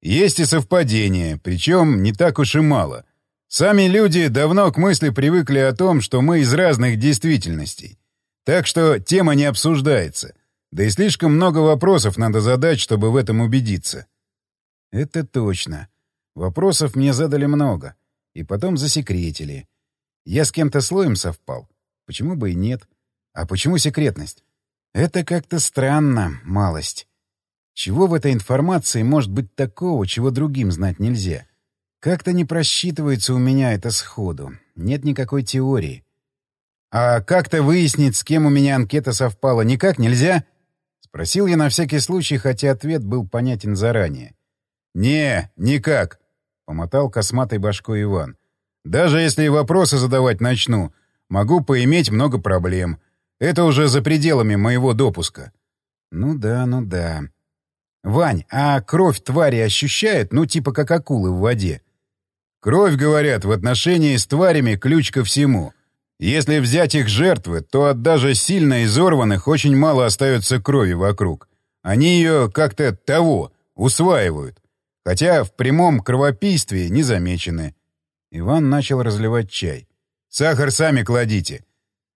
«Есть и совпадения, причем не так уж и мало. Сами люди давно к мысли привыкли о том, что мы из разных действительностей. Так что тема не обсуждается. Да и слишком много вопросов надо задать, чтобы в этом убедиться. Это точно. Вопросов мне задали много. И потом засекретили. Я с кем-то слоем совпал. Почему бы и нет? А почему секретность? Это как-то странно, малость. Чего в этой информации может быть такого, чего другим знать нельзя? Как-то не просчитывается у меня это сходу. Нет никакой теории. А как-то выяснить, с кем у меня анкета совпала, никак нельзя? Спросил я на всякий случай, хотя ответ был понятен заранее. «Не, никак», — помотал косматой башкой Иван. «Даже если вопросы задавать начну, могу поиметь много проблем. Это уже за пределами моего допуска». «Ну да, ну да». «Вань, а кровь твари ощущают, ну типа как акулы в воде?» «Кровь, говорят, в отношении с тварями ключ ко всему». Если взять их жертвы, то от даже сильно изорванных очень мало остается крови вокруг. Они ее как-то того, усваивают. Хотя в прямом кровопийстве не замечены. Иван начал разливать чай. «Сахар сами кладите.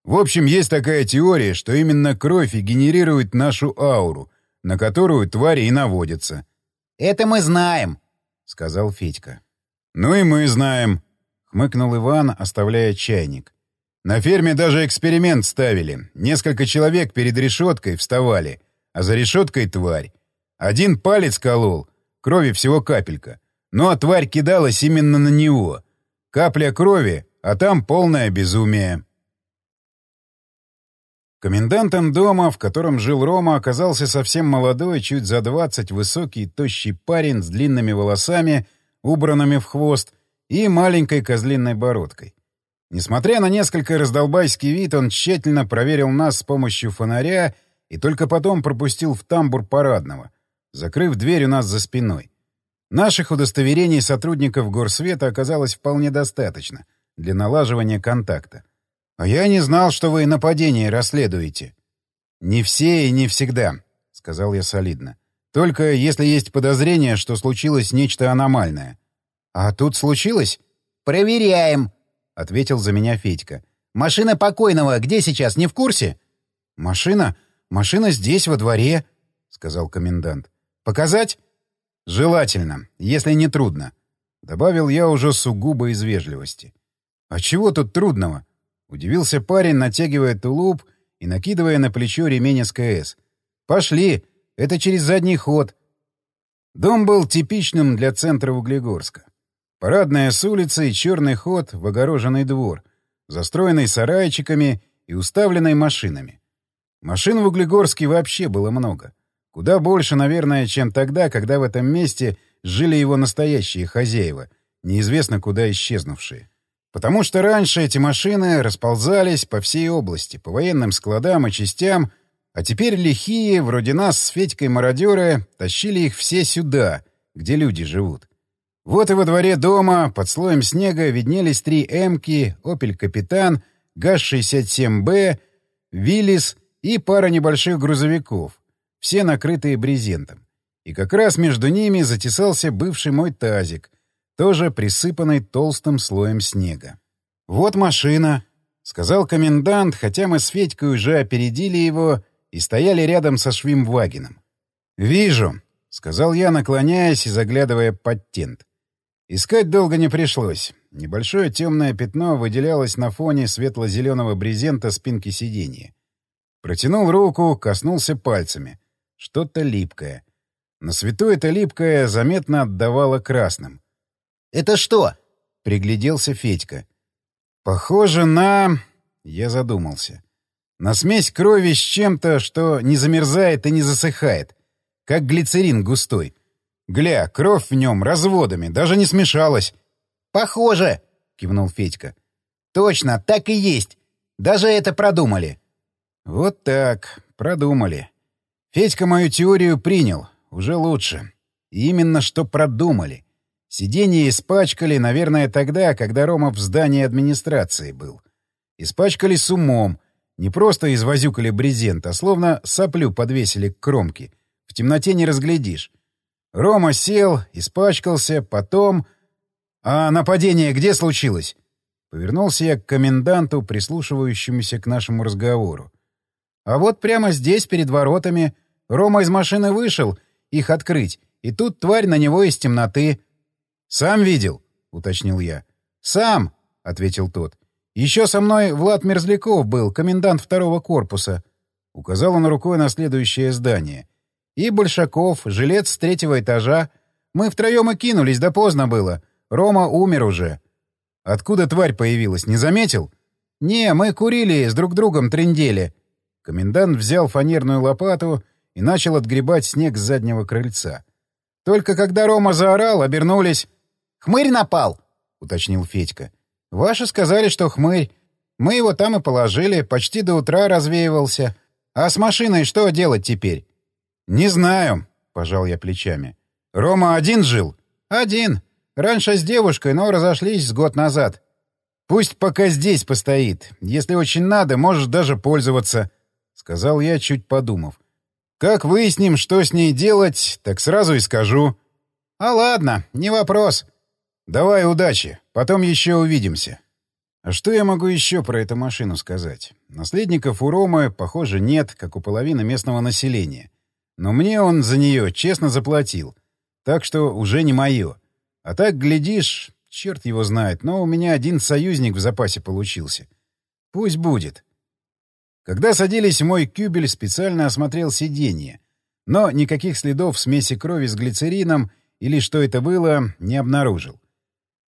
В общем, есть такая теория, что именно кровь и генерирует нашу ауру, на которую твари и наводятся». «Это мы знаем», — сказал Федька. «Ну и мы знаем», — хмыкнул Иван, оставляя чайник. На ферме даже эксперимент ставили. Несколько человек перед решеткой вставали, а за решеткой тварь. Один палец колол, крови всего капелька. Ну а тварь кидалась именно на него. Капля крови, а там полное безумие. Комендантом дома, в котором жил Рома, оказался совсем молодой, чуть за двадцать, высокий, тощий парень с длинными волосами, убранными в хвост, и маленькой козлиной бородкой. Несмотря на несколько раздолбайский вид, он тщательно проверил нас с помощью фонаря и только потом пропустил в тамбур парадного, закрыв дверь у нас за спиной. Наших удостоверений сотрудников горсвета оказалось вполне достаточно для налаживания контакта. «А я не знал, что вы нападение расследуете». «Не все и не всегда», — сказал я солидно. «Только если есть подозрение, что случилось нечто аномальное». «А тут случилось?» «Проверяем», — ответил за меня Федька. «Машина покойного где сейчас, не в курсе?» «Машина? Машина здесь, во дворе», — сказал комендант. «Показать?» «Желательно, если не трудно», — добавил я уже сугубо из вежливости. «А чего тут трудного?» — удивился парень, натягивая тулуп и накидывая на плечо ремень СКС. «Пошли! Это через задний ход!» Дом был типичным для центра Углегорска. Парадная с улицы и черный ход в огороженный двор, застроенный сарайчиками и уставленный машинами. Машин в Углегорске вообще было много. Куда больше, наверное, чем тогда, когда в этом месте жили его настоящие хозяева, неизвестно куда исчезнувшие. Потому что раньше эти машины расползались по всей области, по военным складам и частям, а теперь лихие, вроде нас с Федькой мародеры, тащили их все сюда, где люди живут. Вот и во дворе дома под слоем снега виднелись три «Эмки», «Опель Капитан», ГАЗ-67Б, «Виллис» и пара небольших грузовиков, все накрытые брезентом. И как раз между ними затесался бывший мой тазик, тоже присыпанный толстым слоем снега. «Вот машина», — сказал комендант, хотя мы с Федькой уже опередили его и стояли рядом со Швимвагеном. «Вижу», — сказал я, наклоняясь и заглядывая под тент. Искать долго не пришлось. Небольшое темное пятно выделялось на фоне светло-зеленого брезента спинки сиденья. Протянул руку, коснулся пальцами — что-то липкое. На свету это липкое заметно отдавало красным. «Это что?» — пригляделся Федька. «Похоже на...» — я задумался. «На смесь крови с чем-то, что не замерзает и не засыхает. Как глицерин густой. Гля, кровь в нем разводами, даже не смешалась». «Похоже!» — кивнул Федька. «Точно, так и есть. Даже это продумали». «Вот так, продумали». Федька мою теорию принял. Уже лучше. И именно что продумали. Сиденье испачкали, наверное, тогда, когда Рома в здании администрации был. Испачкали с умом. Не просто извозюкали брезент, а словно соплю подвесили к кромке. В темноте не разглядишь. Рома сел, испачкался, потом... «А нападение где случилось?» Повернулся я к коменданту, прислушивающемуся к нашему разговору. «А вот прямо здесь, перед воротами...» Рома из машины вышел, их открыть, и тут тварь на него из темноты. «Сам видел?» — уточнил я. «Сам!» — ответил тот. «Еще со мной Влад Мерзляков был, комендант второго корпуса». Указал он рукой на следующее здание. «И Большаков, жилец с третьего этажа. Мы втроем и кинулись, да поздно было. Рома умер уже». «Откуда тварь появилась, не заметил?» «Не, мы курили, с друг другом трындели». Комендант взял фанерную лопату и начал отгребать снег с заднего крыльца. Только когда Рома заорал, обернулись. «Хмырь напал!» — уточнил Федька. «Ваши сказали, что хмырь. Мы его там и положили, почти до утра развеивался. А с машиной что делать теперь?» «Не знаю», — пожал я плечами. «Рома один жил?» «Один. Раньше с девушкой, но разошлись с год назад. Пусть пока здесь постоит. Если очень надо, можешь даже пользоваться», — сказал я, чуть подумав. Как выясним, что с ней делать, так сразу и скажу. А ладно, не вопрос. Давай удачи, потом еще увидимся. А что я могу еще про эту машину сказать? Наследников у Ромы, похоже, нет, как у половины местного населения. Но мне он за нее честно заплатил. Так что уже не мое. А так, глядишь, черт его знает, но у меня один союзник в запасе получился. Пусть будет. Когда садились в мой кюбель, специально осмотрел сиденье. Но никаких следов смеси крови с глицерином или что это было, не обнаружил.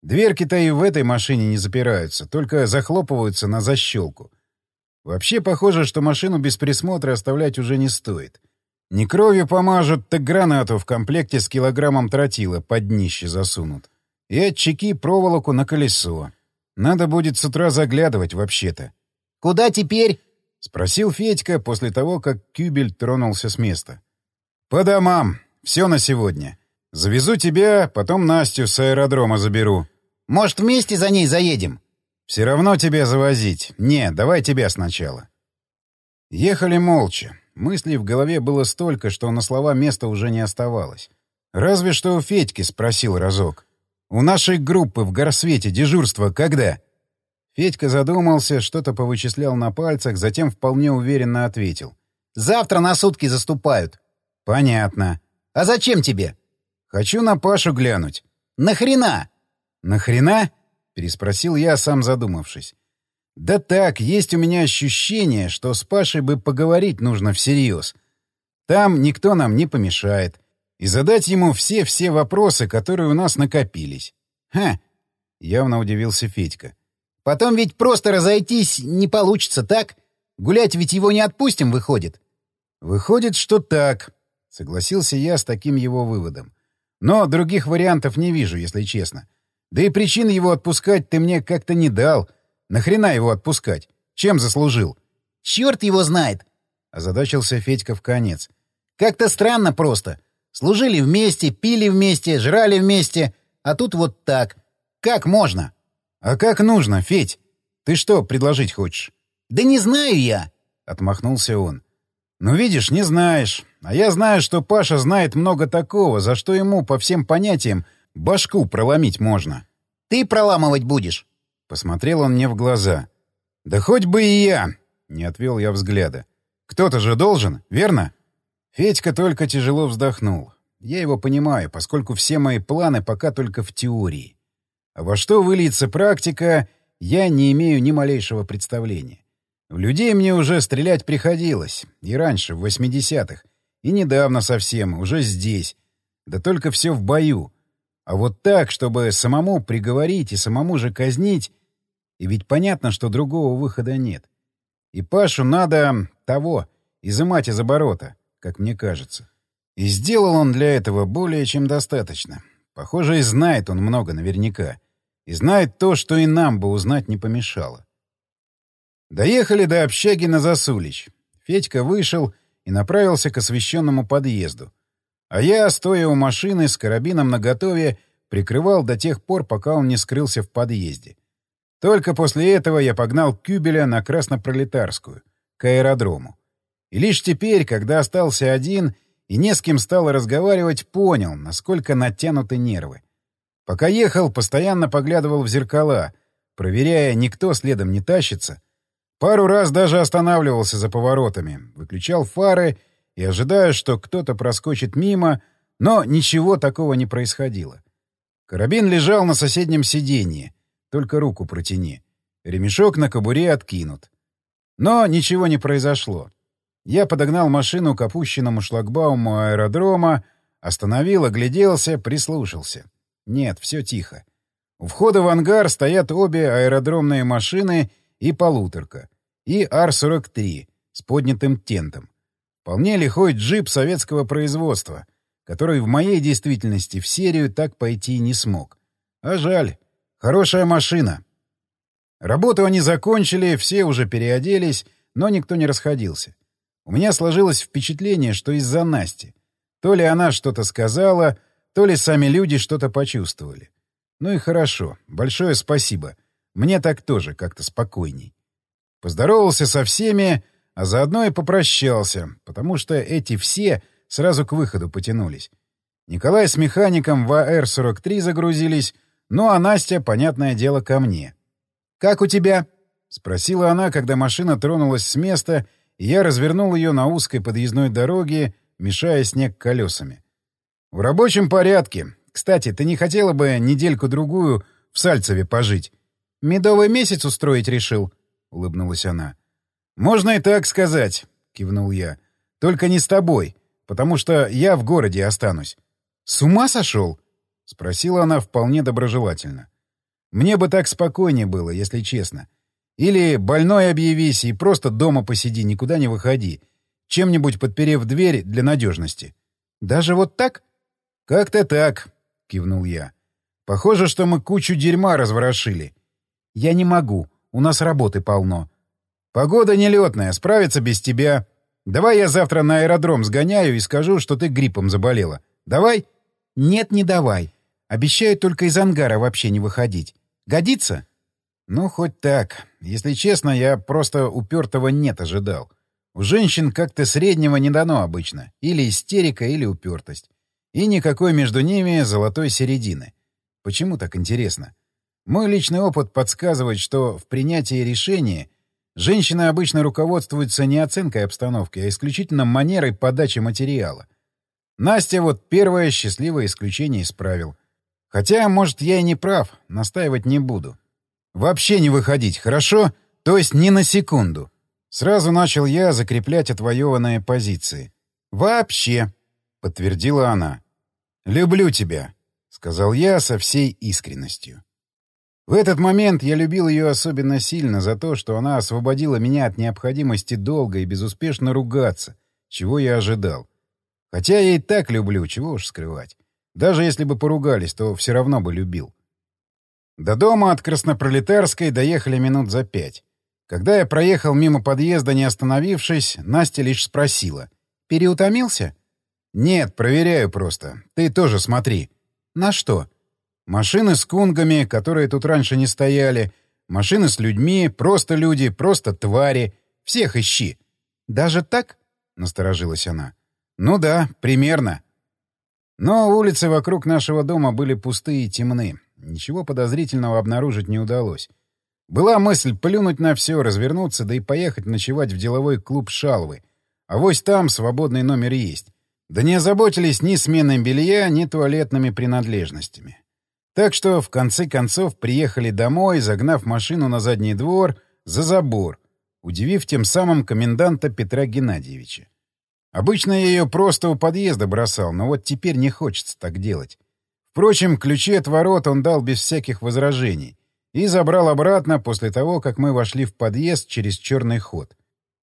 Дверки-то и в этой машине не запираются, только захлопываются на защелку. Вообще похоже, что машину без присмотра оставлять уже не стоит. Не кровью помажут, так гранату в комплекте с килограммом тротила под днище засунут. И от чеки проволоку на колесо. Надо будет с утра заглядывать вообще-то. «Куда теперь?» — спросил Федька после того, как Кюбель тронулся с места. «По домам. Все на сегодня. Завезу тебя, потом Настю с аэродрома заберу. Может, вместе за ней заедем? Все равно тебя завозить. Не, давай тебя сначала. Ехали молча. Мыслей в голове было столько, что на слова места уже не оставалось. Разве что у Федьки спросил разок. «У нашей группы в горсвете дежурство когда?» Федька задумался, что-то повычислял на пальцах, затем вполне уверенно ответил. «Завтра на сутки заступают». «Понятно. А зачем тебе?» «Хочу на Пашу глянуть». «Нахрена?» «Нахрена?» — переспросил я, сам задумавшись. «Да так, есть у меня ощущение, что с Пашей бы поговорить нужно всерьез. Там никто нам не помешает. И задать ему все-все вопросы, которые у нас накопились». «Ха!» — явно удивился Федька. «Потом ведь просто разойтись не получится, так? Гулять ведь его не отпустим, выходит?» «Выходит, что так», — согласился я с таким его выводом. «Но других вариантов не вижу, если честно. Да и причин его отпускать ты мне как-то не дал. Нахрена его отпускать? Чем заслужил? Черт его знает! Озадачился Федька в конец. Как-то странно просто. Служили вместе, пили вместе, жрали вместе. А тут вот так. Как можно? А как нужно, Федь? Ты что предложить хочешь? Да не знаю я. Отмахнулся он. Ну, видишь, не знаешь. А я знаю, что Паша знает много такого, за что ему, по всем понятиям, Башку проломить можно. Ты проламывать будешь? Посмотрел он мне в глаза. Да хоть бы и я. Не отвел я взгляда. Кто-то же должен, верно? Федька только тяжело вздохнул. Я его понимаю, поскольку все мои планы пока только в теории. А во что выльется практика, я не имею ни малейшего представления. В людей мне уже стрелять приходилось. И раньше, в 80-х. И недавно совсем, уже здесь. Да только все в бою. А вот так, чтобы самому приговорить и самому же казнить... И ведь понятно, что другого выхода нет. И Пашу надо того, изымать из оборота, как мне кажется. И сделал он для этого более чем достаточно. Похоже, и знает он много наверняка. И знает то, что и нам бы узнать не помешало. Доехали до общаги на Засулич. Федька вышел и направился к освещенному подъезду. А я, стоя у машины с карабином наготове, прикрывал до тех пор, пока он не скрылся в подъезде. Только после этого я погнал Кюбеля на Краснопролетарскую, к аэродрому. И лишь теперь, когда остался один и не с кем стало разговаривать, понял, насколько натянуты нервы. Пока ехал, постоянно поглядывал в зеркала, проверяя, никто следом не тащится. Пару раз даже останавливался за поворотами, выключал фары — и ожидая, что кто-то проскочит мимо, но ничего такого не происходило. Карабин лежал на соседнем сиденье, только руку протяни. Ремешок на кобуре откинут. Но ничего не произошло. Я подогнал машину к опущенному шлагбауму аэродрома, остановил, огляделся, прислушался. Нет, все тихо. У входа в ангар стоят обе аэродромные машины и полуторка, и Ар-43 с поднятым тентом. Вполне лихой джип советского производства, который в моей действительности в серию так пойти не смог. А жаль. Хорошая машина. Работу они закончили, все уже переоделись, но никто не расходился. У меня сложилось впечатление, что из-за Насти. То ли она что-то сказала, то ли сами люди что-то почувствовали. Ну и хорошо. Большое спасибо. Мне так тоже как-то спокойней. Поздоровался со всеми, а заодно и попрощался, потому что эти все сразу к выходу потянулись. Николай с механиком в АР-43 загрузились, ну а Настя, понятное дело, ко мне. «Как у тебя?» — спросила она, когда машина тронулась с места, и я развернул ее на узкой подъездной дороге, мешая снег колесами. «В рабочем порядке. Кстати, ты не хотела бы недельку-другую в Сальцеве пожить?» «Медовый месяц устроить решил?» — улыбнулась она. «Можно и так сказать», — кивнул я. «Только не с тобой, потому что я в городе останусь». «С ума сошел?» — спросила она вполне доброжелательно. «Мне бы так спокойнее было, если честно. Или больной объявись и просто дома посиди, никуда не выходи, чем-нибудь подперев дверь для надежности». «Даже вот так?» «Как-то так», — кивнул я. «Похоже, что мы кучу дерьма разворошили». «Я не могу, у нас работы полно», Погода нелетная, справиться без тебя. Давай я завтра на аэродром сгоняю и скажу, что ты гриппом заболела. Давай? Нет, не давай. Обещаю только из ангара вообще не выходить. Годится? Ну, хоть так. Если честно, я просто упертого нет ожидал. У женщин как-то среднего не дано обычно. Или истерика, или упертость. И никакой между ними золотой середины. Почему так интересно? Мой личный опыт подсказывает, что в принятии решения женщины обычно руководствуются не оценкой обстановки, а исключительно манерой подачи материала. Настя вот первое счастливое исключение из правил. Хотя, может, я и не прав, настаивать не буду. Вообще не выходить, хорошо? То есть ни на секунду. Сразу начал я закреплять отвоеванные позиции. «Вообще», — подтвердила она. «Люблю тебя», — сказал я со всей искренностью. В этот момент я любил ее особенно сильно за то, что она освободила меня от необходимости долго и безуспешно ругаться, чего я ожидал. Хотя я и так люблю, чего уж скрывать. Даже если бы поругались, то все равно бы любил. До дома от Краснопролетарской доехали минут за пять. Когда я проехал мимо подъезда, не остановившись, Настя лишь спросила. «Переутомился?» «Нет, проверяю просто. Ты тоже смотри». «На что?» «Машины с кунгами, которые тут раньше не стояли, машины с людьми, просто люди, просто твари. Всех ищи». «Даже так?» — насторожилась она. «Ну да, примерно». Но улицы вокруг нашего дома были пустые и темны. Ничего подозрительного обнаружить не удалось. Была мысль плюнуть на все, развернуться, да и поехать ночевать в деловой клуб «Шалвы». А вось там свободный номер есть. Да не озаботились ни сменой белья, ни туалетными принадлежностями. Так что, в конце концов, приехали домой, загнав машину на задний двор, за забор, удивив тем самым коменданта Петра Геннадьевича. Обычно я ее просто у подъезда бросал, но вот теперь не хочется так делать. Впрочем, ключи от ворот он дал без всяких возражений и забрал обратно после того, как мы вошли в подъезд через черный ход.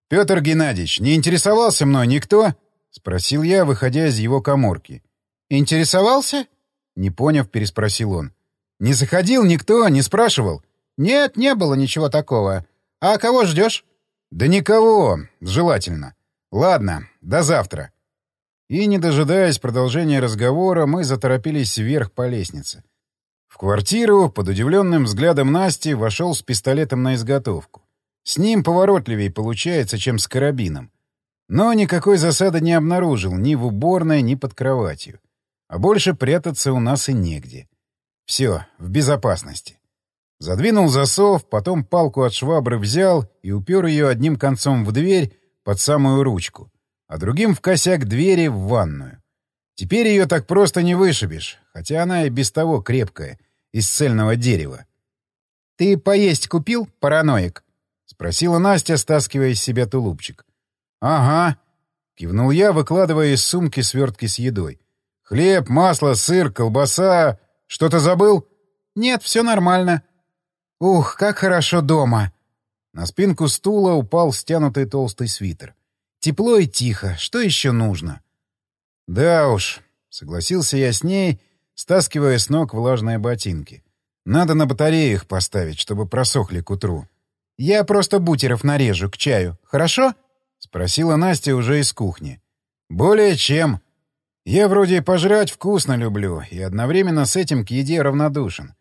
«Петр Геннадьевич, не интересовался мной никто?» — спросил я, выходя из его коморки. «Интересовался?» — не поняв, переспросил он. «Не заходил никто, не спрашивал?» «Нет, не было ничего такого. А кого ждешь?» «Да никого, желательно. Ладно, до завтра. И, не дожидаясь продолжения разговора, мы заторопились вверх по лестнице. В квартиру, под удивленным взглядом Насти, вошел с пистолетом на изготовку. С ним поворотливее получается, чем с карабином. Но никакой засады не обнаружил ни в уборной, ни под кроватью. А больше прятаться у нас и негде. Все, в безопасности. Задвинул засов, потом палку от швабры взял и упер ее одним концом в дверь, под самую ручку, а другим в косяк двери в ванную. Теперь ее так просто не вышибешь, хотя она и без того крепкая, из цельного дерева. — Ты поесть купил, параноик? — спросила Настя, стаскивая из себя тулупчик. — Ага. — кивнул я, выкладывая из сумки свертки с едой. — Хлеб, масло, сыр, колбаса. Что-то забыл? — Нет, все нормально. — Ух, как хорошо дома! На спинку стула упал стянутый толстый свитер. Тепло и тихо. Что еще нужно? Да уж, согласился я с ней, стаскивая с ног влажные ботинки. Надо на батарею их поставить, чтобы просохли к утру. Я просто бутеров нарежу к чаю. Хорошо? Спросила Настя уже из кухни. Более чем. Я вроде пожрать вкусно люблю, и одновременно с этим к еде равнодушен.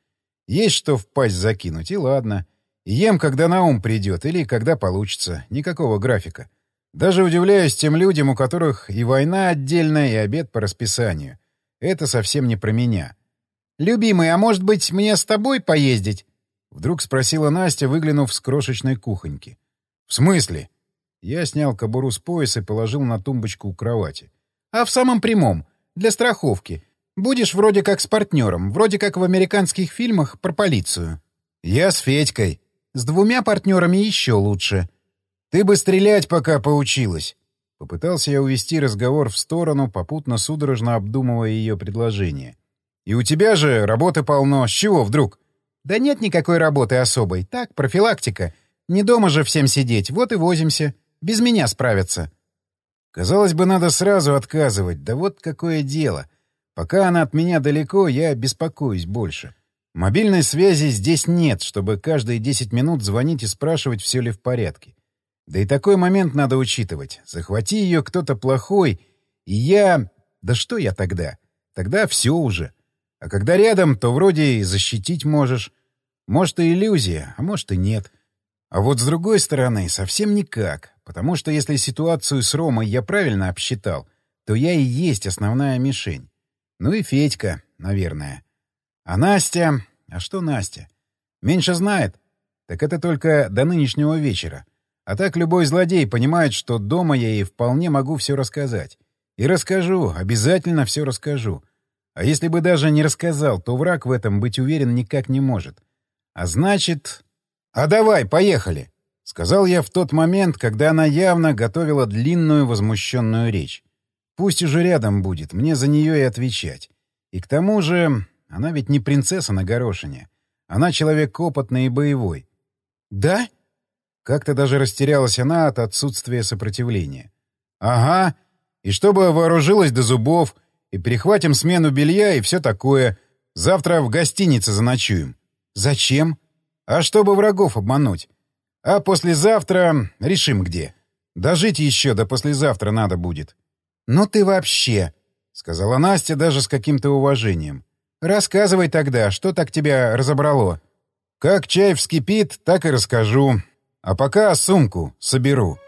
Есть что в пасть закинуть, и ладно. Ем, когда на ум придет или когда получится. Никакого графика. Даже удивляюсь тем людям, у которых и война отдельная, и обед по расписанию. Это совсем не про меня. «Любимый, а может быть, мне с тобой поездить?» Вдруг спросила Настя, выглянув с крошечной кухоньки. «В смысле?» Я снял кобуру с пояса и положил на тумбочку у кровати. «А в самом прямом. Для страховки. Будешь вроде как с партнером, вроде как в американских фильмах про полицию». «Я с Федькой», с двумя партнерами еще лучше. Ты бы стрелять пока поучилась. Попытался я увести разговор в сторону, попутно судорожно обдумывая ее предложение. «И у тебя же работы полно. С чего вдруг?» «Да нет никакой работы особой. Так, профилактика. Не дома же всем сидеть. Вот и возимся. Без меня справятся». Казалось бы, надо сразу отказывать. Да вот какое дело. Пока она от меня далеко, я беспокоюсь больше. Мобильной связи здесь нет, чтобы каждые 10 минут звонить и спрашивать, все ли в порядке. Да и такой момент надо учитывать. Захвати ее кто-то плохой, и я... Да что я тогда? Тогда все уже. А когда рядом, то вроде и защитить можешь. Может, и иллюзия, а может и нет. А вот с другой стороны, совсем никак. Потому что если ситуацию с Ромой я правильно обсчитал, то я и есть основная мишень. Ну и Федька, наверное. А Настя... А что Настя? Меньше знает? Так это только до нынешнего вечера. А так любой злодей понимает, что дома я ей вполне могу все рассказать. И расскажу, обязательно все расскажу. А если бы даже не рассказал, то враг в этом быть уверен никак не может. А значит... «А давай, поехали!» — сказал я в тот момент, когда она явно готовила длинную возмущенную речь. «Пусть уже рядом будет, мне за нее и отвечать. И к тому же она ведь не принцесса на горошине. Она человек опытный и боевой. «Да?» Как-то даже растерялась она от отсутствия сопротивления. «Ага. И чтобы вооружилась до зубов, и перехватим смену белья и все такое. Завтра в гостинице заночуем». «Зачем?» «А чтобы врагов обмануть. А послезавтра решим где. Дожить еще до послезавтра надо будет». «Ну ты вообще!» — сказала Настя даже с каким-то уважением. «Рассказывай тогда, что так тебя разобрало?» «Как чай вскипит, так и расскажу. А пока сумку соберу».